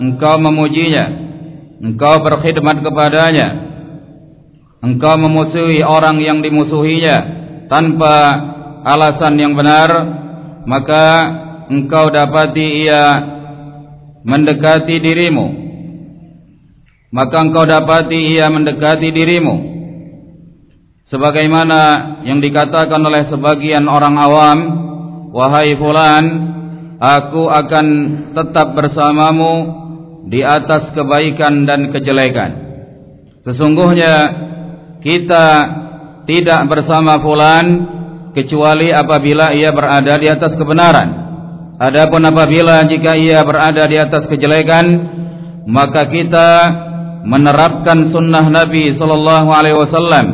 engkau memujinya engkau berkhidmat kepadanya. Engkau memusuhi orang yang dimusuhinya tanpa alasan yang benar maka engkau dapati ia mendekati dirimu. Maka engkau dapati ia mendekati dirimu. Sebagaimana yang dikatakan oleh sebagian orang awam wahai fulan aku akan tetap bersamamu di atas kebaikan dan kejelekan sesungguhnya kita tidak bersama fulan kecuali apabila ia berada di atas kebenaran adapun apabila jika ia berada di atas kejelekan maka kita menerapkan sunnah Nabi sallallahu alaihi wasallam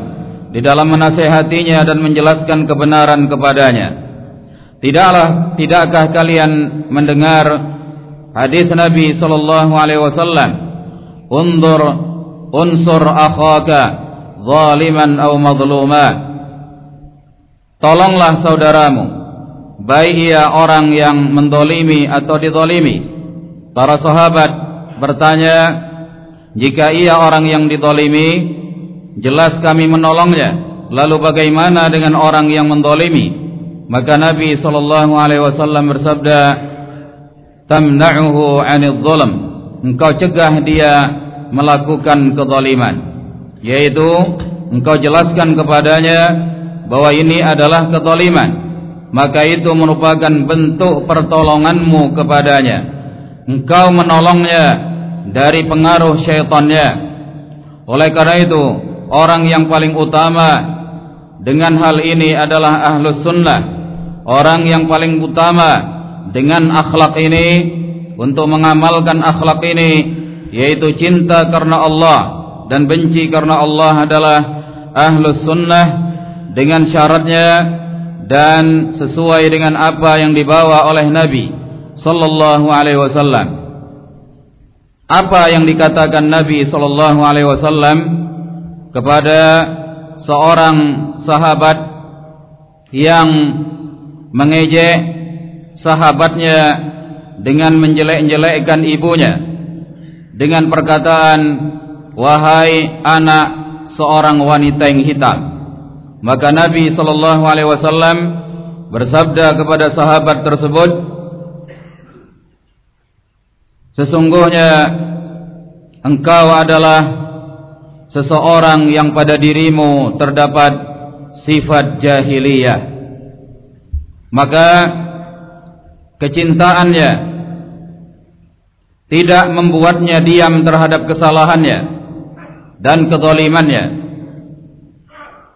di dalam menasehatinya dan menjelaskan kebenaran kepadanya. Tidaklah tidakkah kalian mendengar hadis Nabi sallallahu alaihi wasallam, "Undur unsur akhaka zaliman aw madluma." Tolonglah saudaramu, baik ia orang yang mendolimi atau didolimi. Para sahabat bertanya, jika ia orang yang didolimi, jelas kami menolongnya lalu bagaimana dengan orang yang mendolimi maka Nabi SAW bersabda tamna'uhu 'anil zulm engkau cegah dia melakukan kezaliman. Yaitu engkau jelaskan kepadanya bahwa ini adalah kezaliman. Maka itu merupakan bentuk pertolonganmu kepadanya. Engkau menolongnya dari pengaruh syaitannya. Oleh karena itu orang yang paling utama dengan hal ini adalah ahlus sunnah. Orang yang paling utama dengan akhlak ini untuk mengamalkan akhlak ini yaitu cinta karena Allah dan benci karena Allah adalah ahlus sunnah dengan syaratnya dan sesuai dengan apa yang dibawa oleh Nabi sallallahu alaihi wasallam. Apa yang dikatakan Nabi sallallahu alaihi wasallam kepada seorang sahabat yang mengejek sahabatnya dengan menjelek-jelekkan ibunya dengan perkataan wahai anak seorang wanita yang hitam. Maka Nabi sallallahu alaihi wasallam bersabda kepada sahabat tersebut sesungguhnya engkau adalah seseorang yang pada dirimu terdapat sifat jahiliyah. Maka kecintaannya tidak membuatnya diam terhadap kesalahannya dan kezalimannya.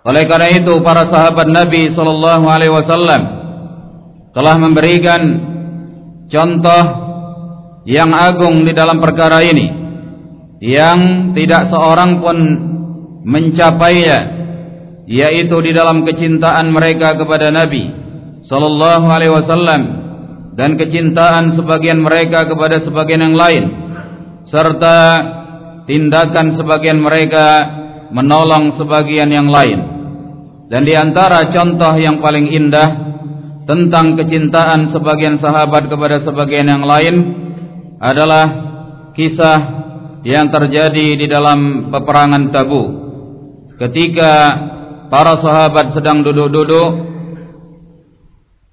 Oleh karena itu para sahabat Nabi sallallahu alaihi wasallam telah memberikan contoh yang agung di dalam perkara ini yang tidak seorang pun mencapainya yaitu di dalam kecintaan mereka kepada Nabi sallallahu alaihi wasallam dan kecintaan sebagian mereka kepada sebagian yang lain serta tindakan sebagian mereka menolong sebagian yang lain dan di antara contoh yang paling indah tentang kecintaan sebagian sahabat kepada sebagian yang lain adalah kisah yang terjadi di dalam peperangan Tabu. Ketika para sahabat sedang duduk-duduk,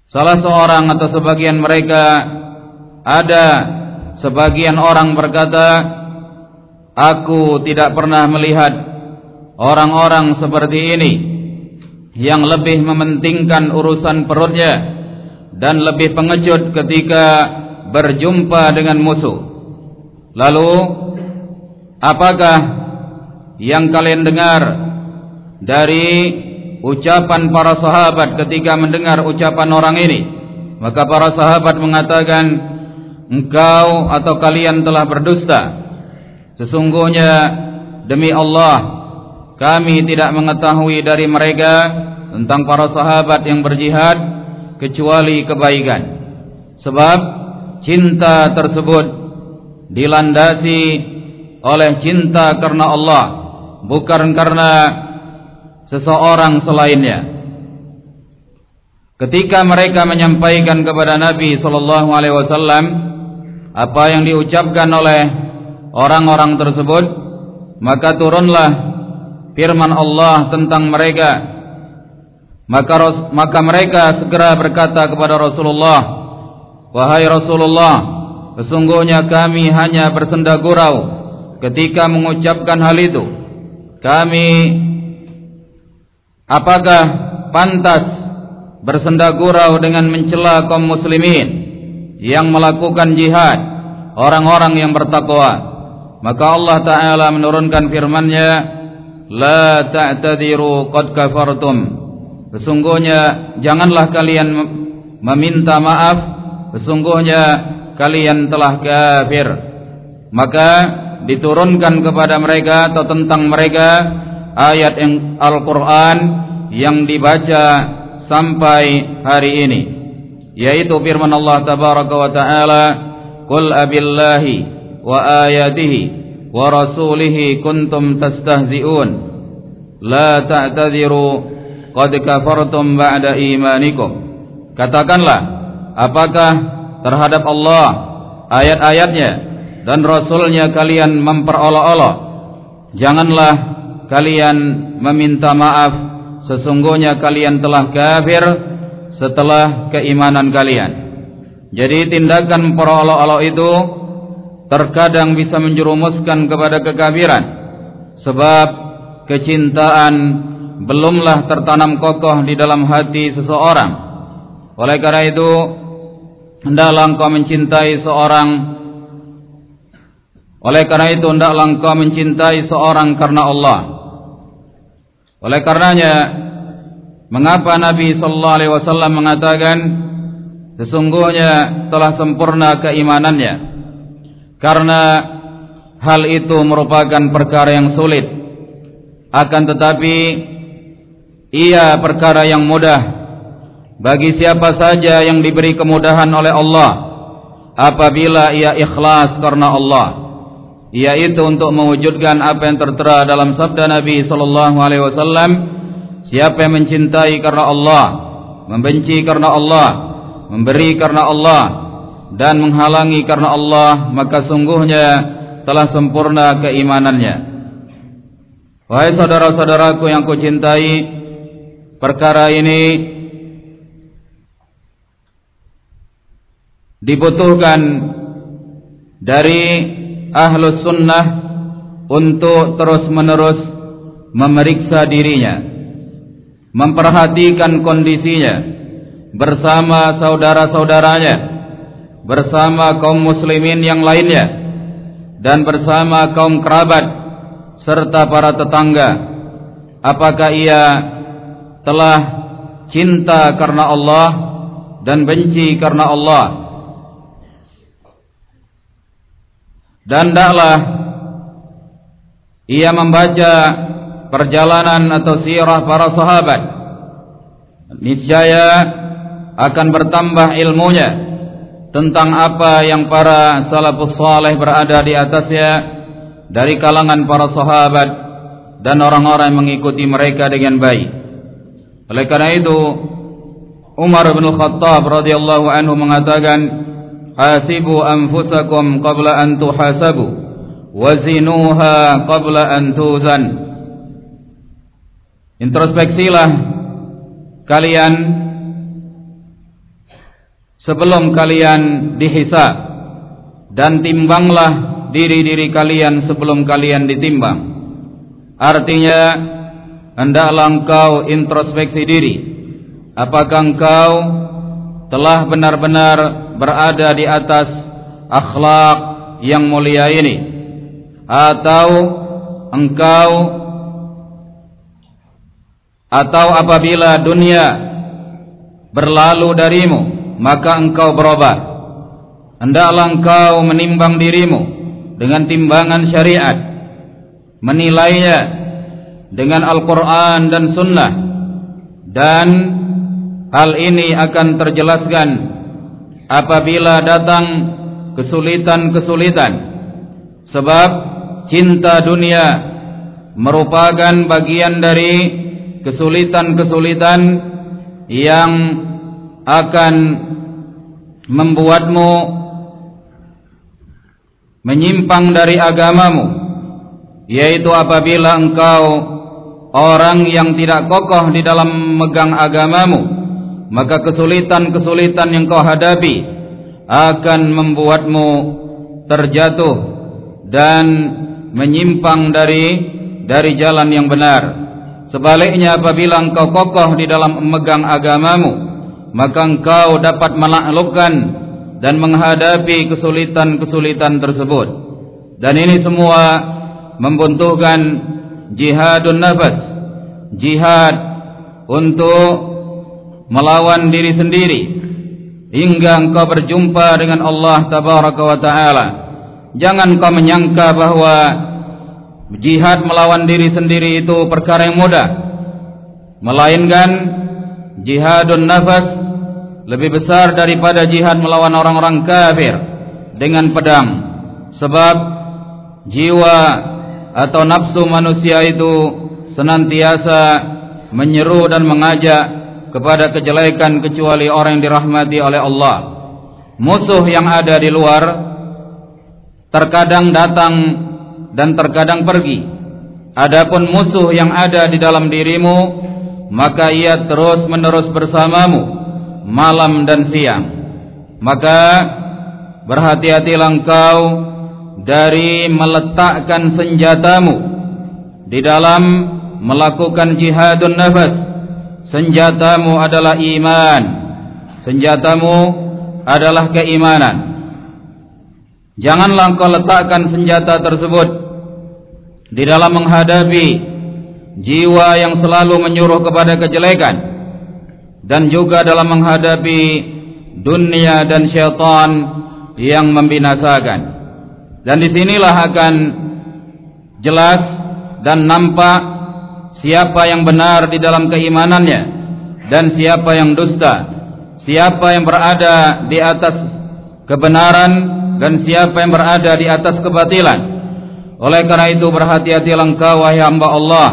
salah seorang atau sebagian mereka ada sebagian orang berkata, "Aku tidak pernah melihat orang-orang seperti ini yang lebih mementingkan urusan perutnya dan lebih pengecut ketika berjumpa dengan musuh." Lalu apakah yang kalian dengar dari ucapan para sahabat ketika mendengar ucapan orang ini maka para sahabat mengatakan engkau atau kalian telah berdusta. Sesungguhnya demi Allah kami tidak mengetahui dari mereka tentang para sahabat yang berjihad kecuali kebaikan. Sebab cinta tersebut dilandasi oleh cinta karena Allah bukan karena seseorang selainnya ketika mereka menyampaikan kepada Nabi sallallahu alaihi wasallam apa yang diucapkan oleh orang-orang tersebut maka turunlah firman Allah tentang mereka maka maka mereka segera berkata kepada Rasulullah wahai Rasulullah Sesungguhnya kami hanya bersenda gurau ketika mengucapkan hal itu. Kami apakah pantas bersenda gurau dengan mencela kaum muslimin yang melakukan jihad, orang-orang yang bertakwa? Maka Allah Ta'ala menurunkan firman-Nya, La ta'tadiru qad kafartum. Sesungguhnya janganlah kalian meminta maaf. Sesungguhnya kalian telah kafir maka diturunkan kepada mereka atau tentang mereka ayat yang Al-Qur'an yang dibaca sampai hari ini yaitu firman Allah tabaraka wa taala qul abillahi wa ayatihi wa rasulihi kuntum tastahzi'un la ta'tadiru qad kafartum ba'da imanikum katakanlah apakah terhadap Allah, ayat-ayatnya dan Rasulnya kalian memperolok-olok. Janganlah kalian meminta maaf, sesungguhnya kalian telah kafir setelah keimanan kalian. Jadi tindakan memperolok-olok itu terkadang bisa menjerumuskan kepada kekafiran. Sebab kecintaan belumlah tertanam kokoh di dalam hati seseorang. Oleh karena itu, hendaklah engkau mencintai seorang oleh karena itu hendaklah engkau mencintai seorang karena Allah oleh karenanya mengapa Nabi sallallahu alaihi wasallam mengatakan sesungguhnya telah sempurna keimanannya? Karena hal itu merupakan perkara yang sulit. Akan tetapi ia perkara yang mudah. Bagi siapa saja yang diberi kemudahan oleh Allah apabila ia ikhlas karena Allah yaitu untuk mewujudkan apa yang tertera dalam sabda Nabi sallallahu alaihi wasallam siapa yang mencintai karena Allah membenci karena Allah memberi karena Allah dan menghalangi karena Allah maka sungguhnya telah sempurna keimanannya. Wahai saudara-saudaraku yang kucintai perkara ini dibutuhkan dari ahlus sunnah untuk terus menerus memeriksa dirinya memperhatikan kondisinya bersama saudara-saudaranya bersama kaum muslimin yang lainnya dan bersama kaum kerabat serta para tetangga. Apakah ia telah cinta karena Allah dan benci karena Allah dan daklah ia membaca perjalanan atau sirah para sahabat. Niscaya akan bertambah ilmunya tentang apa yang para salafus saleh berada di atasnya dari kalangan para sahabat dan orang-orang yang mengikuti mereka dengan baik. Oleh karena itu Umar bin Khattab radhiyallahu anhu mengatakan hasibu anfusakum qabla an tuhasabu. Wazinuha qabla an tuzan. Introspeksilah kalian sebelum kalian dihisab dan timbanglah diri-diri kalian sebelum kalian ditimbang. Artinya hendaklah engkau introspeksi diri. Apakah engkau telah benar-benar berada di atas akhlak yang mulia ini. Atau engkau atau apabila dunia berlalu darimu maka engkau berubah. Hendaklah engkau menimbang dirimu dengan timbangan syariat menilainya dengan Al-Quran dan Sunnah dan hal ini akan terjelaskan apabila datang kesulitan-kesulitan. Sebab cinta dunia merupakan bagian dari kesulitan-kesulitan yang akan membuatmu menyimpang dari agamamu yaitu apabila engkau orang yang tidak kokoh di dalam megang agamamu maka kesulitan-kesulitan yang kau hadapi akan membuatmu terjatuh dan menyimpang dari dari jalan yang benar. Sebaliknya apabila engkau kokoh di dalam memegang agamamu maka engkau dapat menaklukkan dan menghadapi kesulitan-kesulitan tersebut. Dan ini semua membutuhkan jihadun nafas jihad untuk melawan diri sendiri hingga engkau berjumpa dengan Allah tabaraka wa taala. Jangan kau menyangka bahwa jihad melawan diri sendiri itu perkara yang mudah melainkan jihadun nafas lebih besar daripada jihad melawan orang-orang kafir dengan pedang sebab jiwa atau nafsu manusia itu senantiasa menyeru dan mengajak kepada kejelekan kecuali orang yang dirahmati oleh Allah. Musuh yang ada di luar terkadang datang dan terkadang pergi. Adapun musuh yang ada di dalam dirimu maka ia terus-menerus bersamamu malam dan siang. Maka berhati-hatilah engkau dari meletakkan senjatamu di dalam melakukan jihadun nafas senjatamu adalah iman. Senjatamu adalah keimanan. Janganlah engkau letakkan senjata tersebut di dalam menghadapi jiwa yang selalu menyuruh kepada kejelekan dan juga dalam menghadapi dunia dan syaitan yang membinasakan. Dan di sinilah akan jelas dan nampak siapa yang benar di dalam keimanannya dan siapa yang dusta siapa yang berada di atas kebenaran dan siapa yang berada di atas kebatilan. Oleh karena itu berhati-hati engkau wahai hamba Allah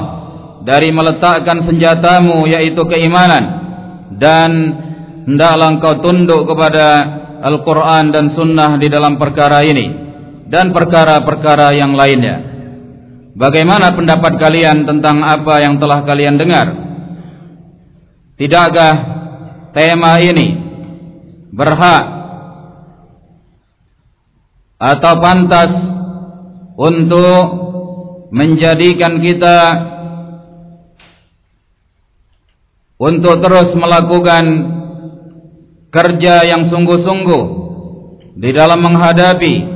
dari meletakkan senjatamu yaitu keimanan dan hendaklah engkau tunduk kepada Al-Quran dan Sunnah di dalam perkara ini dan perkara-perkara yang lainnya Bagaimana pendapat kalian tentang apa yang telah kalian dengar? Tidakkah tema ini berhak atau pantas untuk menjadikan kita untuk terus melakukan kerja yang sungguh-sungguh di dalam menghadapi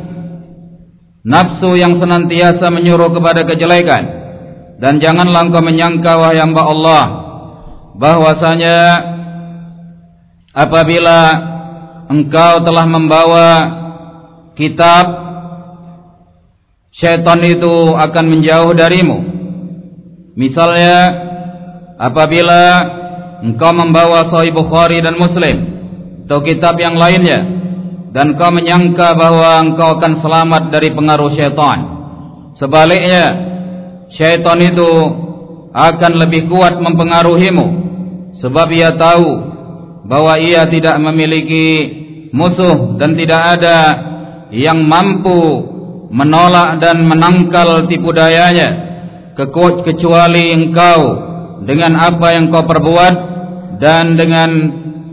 nafsu yang senantiasa menyuruh kepada kejelekan. Dan janganlah engkau menyangka wahai hamba Allah bahwasanya apabila engkau telah membawa kitab syaitan itu akan menjauh darimu. Misalnya apabila engkau membawa sahih Bukhari dan Muslim atau kitab yang lainnya dan kau menyangka bahwa engkau akan selamat dari pengaruh syaitan. Sebaliknya, syaitan itu akan lebih kuat mempengaruhimu. Sebab ia tahu bahwa ia tidak memiliki musuh dan tidak ada yang mampu menolak dan menangkal tipu dayanya. Kecuali engkau dengan apa yang kau perbuat dan dengan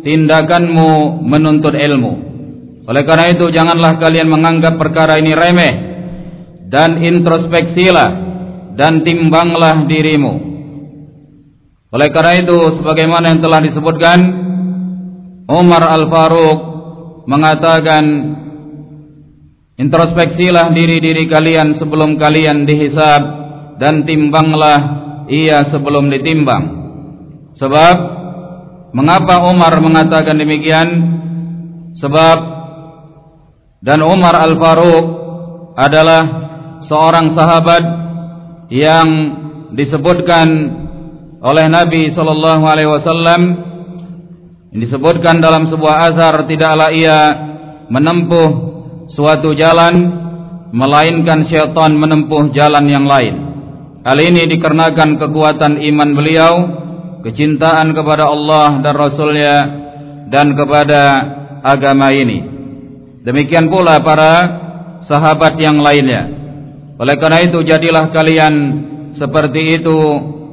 tindakanmu menuntut ilmu oleh karena itu janganlah kalian menganggap perkara ini remeh dan introspeksilah dan timbanglah dirimu. Oleh karena itu sebagaimana yang telah disebutkan Umar Al-Faruq mengatakan introspeksilah diri-diri kalian sebelum kalian dihisab dan timbanglah ia sebelum ditimbang. Sebab mengapa Umar mengatakan demikian? Sebab dan Umar Al-Faruq adalah seorang sahabat yang disebutkan oleh Nabi sallallahu alaihi wasallam disebutkan dalam sebuah azhar tidaklah ia menempuh suatu jalan melainkan syaitan menempuh jalan yang lain. Hal ini dikarenakan kekuatan iman beliau kecintaan kepada Allah dan Rasulnya dan kepada agama ini demikian pula para sahabat yang lainnya. Oleh karena itu jadilah kalian seperti itu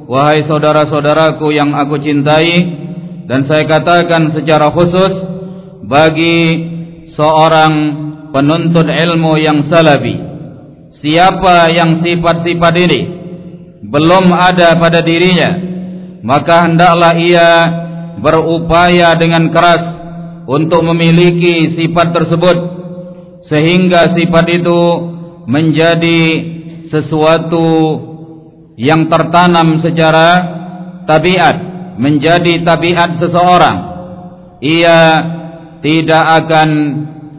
wahai saudara-saudaraku yang aku cintai dan saya katakan secara khusus bagi seorang penuntut ilmu yang salafi siapa yang sifat-sifat ini belum ada pada dirinya maka hendaklah ia berupaya dengan keras untuk memiliki sifat tersebut sehingga sifat itu menjadi sesuatu yang tertanam secara tabiat menjadi tabiat seseorang. Ia tidak akan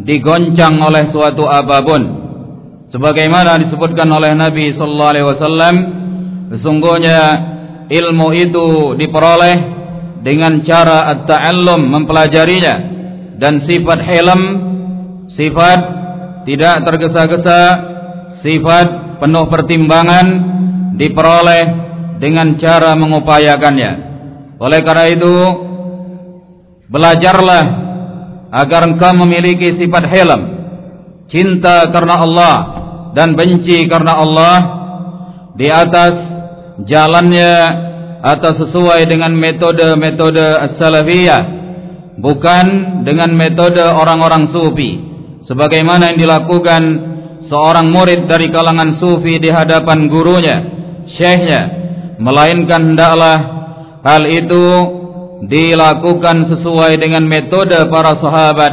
digoncang oleh suatu apa pun. Sebagaimana disebutkan oleh Nabi sallallahu alaihi wasallam sesungguhnya ilmu itu diperoleh dengan cara at-ta'allum mempelajarinya dan sifat hilm sifat tidak tergesa-gesa sifat penuh pertimbangan diperoleh dengan cara mengupayakannya. Oleh karena itu belajarlah agar engkau memiliki sifat hilm, cinta karena Allah dan benci karena Allah di atas jalannya atau sesuai dengan metode-metode as-salafiyah bukan dengan metode orang-orang sufi. Sebagaimana yang dilakukan seorang murid dari kalangan sufi di hadapan gurunya syekhnya. Melainkan hendaklah hal itu dilakukan sesuai dengan metode para sahabat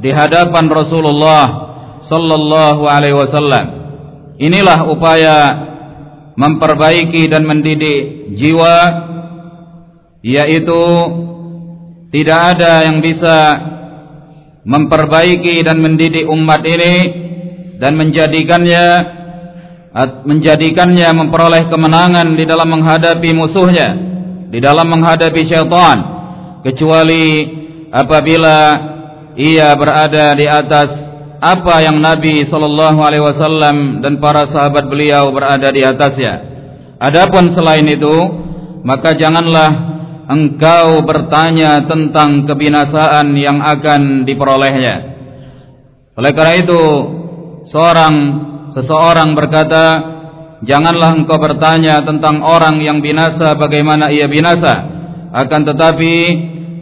di hadapan Rasulullah sallallahu alaihi wasallam. Inilah upaya memperbaiki dan mendidik jiwa yaitu tidak ada yang bisa memperbaiki dan mendidik umat ini dan menjadikannya menjadikannya memperoleh kemenangan di dalam menghadapi musuhnya di dalam menghadapi syaitan kecuali apabila ia berada di atas apa yang Nabi sallallahu alaihi wasallam dan para sahabat beliau berada di atasnya. Adapun selain itu, maka janganlah engkau bertanya tentang kebinasaan yang akan diperolehnya. Oleh karena itu, seorang seseorang berkata, Janganlah engkau bertanya tentang orang yang binasa bagaimana ia binasa. Akan tetapi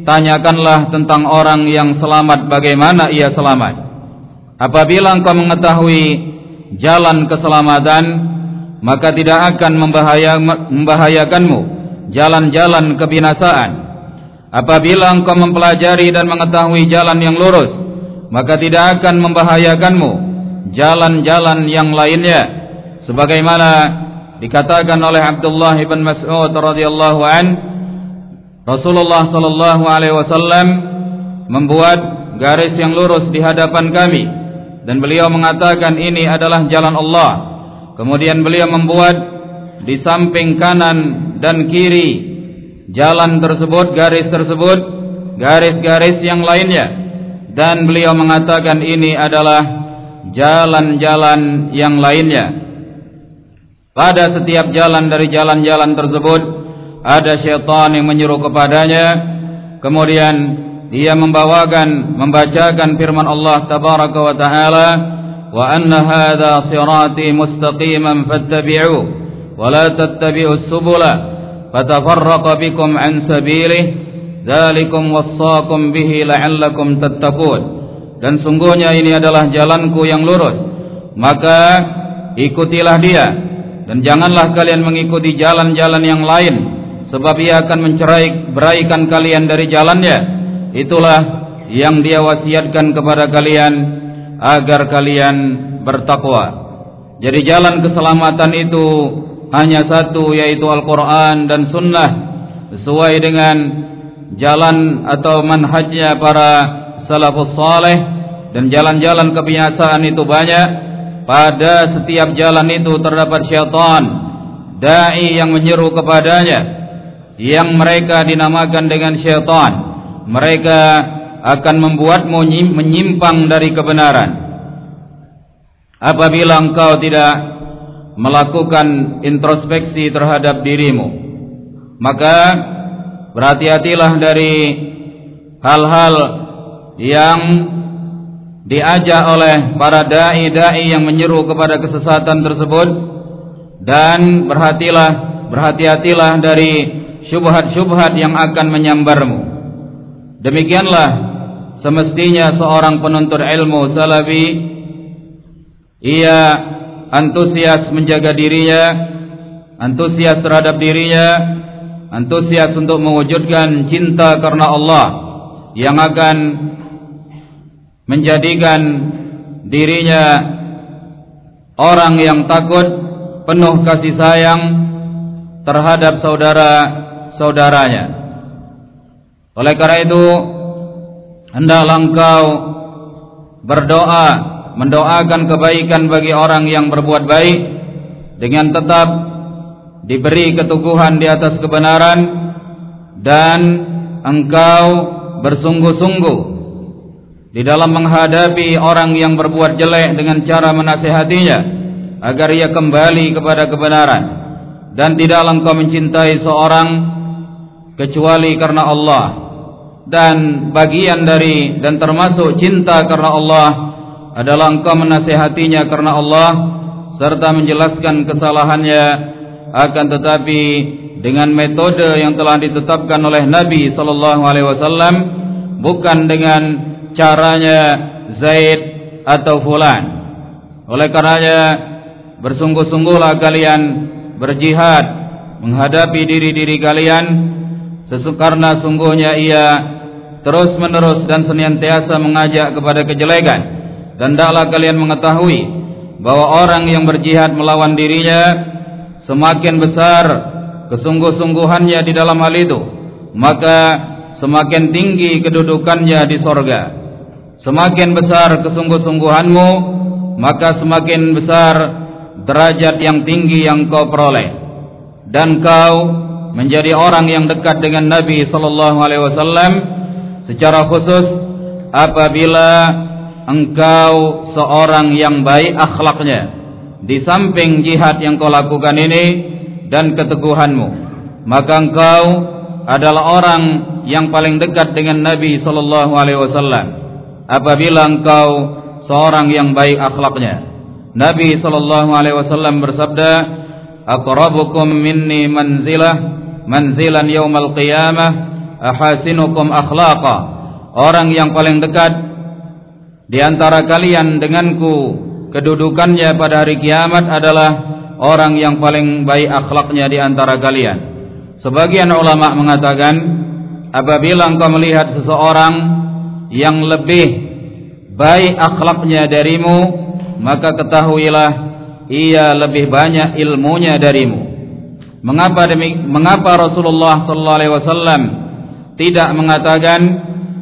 Tanyakanlah tentang orang yang selamat bagaimana ia selamat. Apabila engkau mengetahui jalan keselamatan Maka tidak akan membahaya, membahayakanmu Jalan-jalan kebinasaan. Apabila engkau mempelajari dan mengetahui jalan yang lurus Maka tidak akan membahayakanmu Jalan-jalan yang lainnya. Sebagaimana dikatakan oleh Abdullah bin Mas'ud radhiyallahu an Rasulullah sallallahu alaihi wasallam membuat garis yang lurus di hadapan kami. Dan beliau mengatakan ini adalah jalan Allah. Kemudian beliau membuat di samping kanan dan kiri. Jalan tersebut garis tersebut garis-garis yang lainnya. Dan beliau mengatakan ini adalah jalan-jalan yang lainnya. Pada setiap jalan dari jalan-jalan tersebut ada syaitan yang menyuruh kepadanya. Kemudian ia membawakan membacakan firman Allah tabaraka wa taala wa anna hadha sirati mustaqiman fattabi'u wa la tattabi'us subula fatafarraqa bikum an sabilihi. Dzalikum wassaakum bihi la'allakum tattaqun. Dan sungguhnya ini adalah jalanku yang lurus. Maka ikutilah dia. Dan janganlah kalian mengikuti jalan-jalan yang lain. Sebab ia akan mencerai beraikan kalian dari jalannya. Itulah yang dia wasiatkan kepada kalian agar kalian bertakwa. Jadi jalan keselamatan itu hanya satu yaitu Al-Qur'an dan sunnah sesuai dengan jalan atau manhajnya para salafus saleh dan jalan-jalan kebiasaan itu banyak. Pada setiap jalan itu terdapat syaitan dai yang menyeru kepadanya yang mereka dinamakan dengan syaitan. Mereka akan membuatmu menyimpang dari kebenaran. Apabila engkau tidak melakukan introspeksi terhadap dirimu. Maka berhati-hatilah dari hal-hal yang diajak oleh para dai-dai yang menyeru kepada kesesatan tersebut. Dan berhatilah berhati-hatilah dari syubhat-syubhat yang akan menyambarmu. Demikianlah semestinya seorang penuntut ilmu salafi. Ia antusias menjaga dirinya, antusias terhadap dirinya, antusias untuk mewujudkan cinta karena Allah yang akan menjadikan dirinya orang yang takut penuh kasih sayang terhadap saudara saudaranya. Oleh karena itu, hendaklah engkau berdoa, mendoakan kebaikan bagi orang yang berbuat baik dengan tetap diberi keteguhan di atas kebenaran dan engkau bersungguh-sungguh di dalam menghadapi orang yang berbuat jelek dengan cara menasihatinya agar ia kembali kepada kebenaran. Dan tidaklah engkau mencintai seorang kecuali karena Allah. Dan bagian dari dan termasuk cinta karena Allah adalah engkau menasihatinya karena Allah serta menjelaskan kesalahannya. Akan tetapi dengan metode yang telah ditetapkan oleh Nabi sallallahu alaihi wasallam bukan dengan caranya Zaid atau fulan. Oleh karenanya bersungguh-sungguhlah kalian berjihad menghadapi diri-diri kalian Sesukarna sungguhnya ia terus menerus dan senantiasa mengajak kepada kejelekan dan hendaklah kalian mengetahui bahwa orang yang berjihad melawan dirinya semakin besar kesungguh-sungguhannya di dalam hal itu maka semakin tinggi kedudukannya di sorga. Semakin besar kesungguh-sungguhanmu maka semakin besar derajat yang tinggi yang kau peroleh. Dan kau menjadi orang yang dekat dengan Nabi sallallahu alaihi wasallam secara khusus apabila engkau seorang yang baik akhlaknya. Di samping jihad yang kau lakukan ini dan keteguhanmu maka engkau adalah orang yang paling dekat dengan Nabi sallallahu alaihi wasallam. Apabila engkau seorang yang baik akhlaknya. Nabi sallallahu alaihi wasallam bersabda aqrabukum minni manzilah manzilan yaumal qiyamah ahasinukum akhlaqa. Orang yang paling dekat di antara kalian denganku kedudukannya pada hari kiamat adalah orang yang paling baik akhlaknya di antara kalian. Sebagian ulama mengatakan apabila engkau melihat seseorang yang lebih baik akhlaknya darimu maka ketahuilah ia lebih banyak ilmunya darimu. Mengapa demi mengapa Rasulullah sallallahu alaihi wasallam tidak mengatakan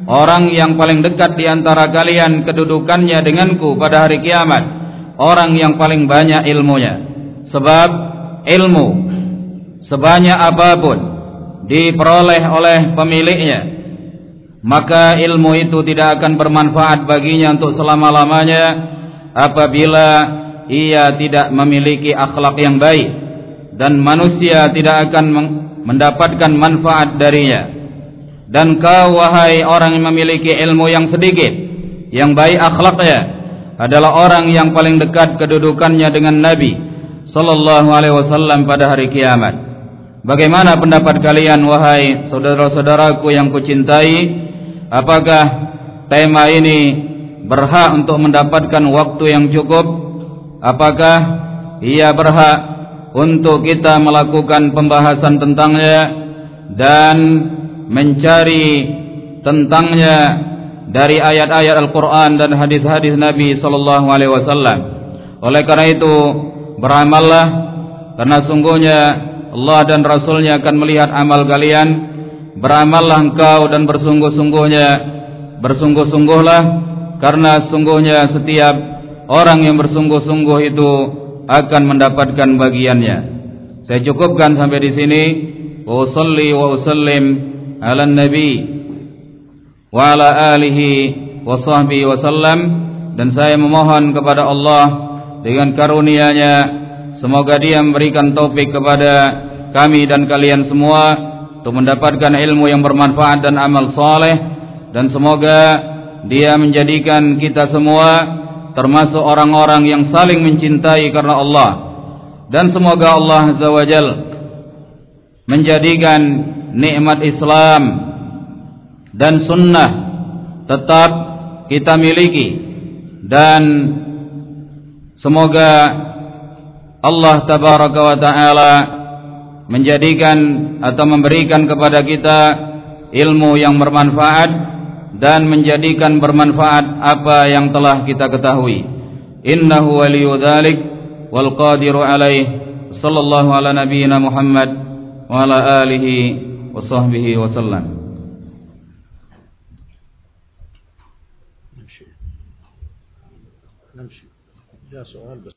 orang yang paling dekat di antara kalian kedudukannya denganku pada hari kiamat. Orang yang paling banyak ilmunya. Sebab ilmu sebanyak apa pun diperoleh oleh pemiliknya. Maka ilmu itu tidak akan bermanfaat baginya untuk selama-lamanya apabila ia tidak memiliki akhlak yang baik. Dan manusia tidak akan mendapatkan manfaat darinya dan kau wahai orang yang memiliki ilmu yang sedikit yang baik akhlaknya adalah orang yang paling dekat kedudukannya dengan Nabi sallallahu alaihi wasallam pada hari kiamat. Bagaimana pendapat kalian wahai saudara-saudaraku yang kucintai? Apakah tema ini berhak untuk mendapatkan waktu yang cukup? Apakah ia berhak untuk kita melakukan pembahasan tentangnya? Dan mencari tentangnya dari ayat-ayat Al-Quran dan hadis-hadis Nabi Sallallahu Alaihi Wasallam. Oleh karena itu beramallah karena sungguhnya Allah dan Rasulnya akan melihat amal kalian. Beramallah engkau dan bersungguh-sungguhnya bersungguh-sungguhlah karena sungguhnya setiap orang yang bersungguh-sungguh itu akan mendapatkan bagiannya. Saya cukupkan sampai di sini. Wa wa ala alihi wa sahbihi wa sallam. Dan saya memohon kepada Allah dengan karunia-Nya semoga Dia memberikan taufik kepada kami dan kalian semua untuk mendapatkan ilmu yang bermanfaat dan amal saleh. Dan semoga Dia menjadikan kita semua termasuk orang-orang yang saling mencintai karena Allah. Dan semoga Allah Azza wa menjadikan nikmat Islam dan sunnah tetap kita miliki. Dan semoga Allah tabaraka wa taala menjadikan atau memberikan kepada kita ilmu yang bermanfaat dan menjadikan bermanfaat apa yang telah kita ketahui. Innahu waliyudzalik wal qadiru alaihi sallallahu ala nabiyyina muhammad wa ala alihi وصحبه وسلم. نمشي. نمشي. جاء سؤال بس.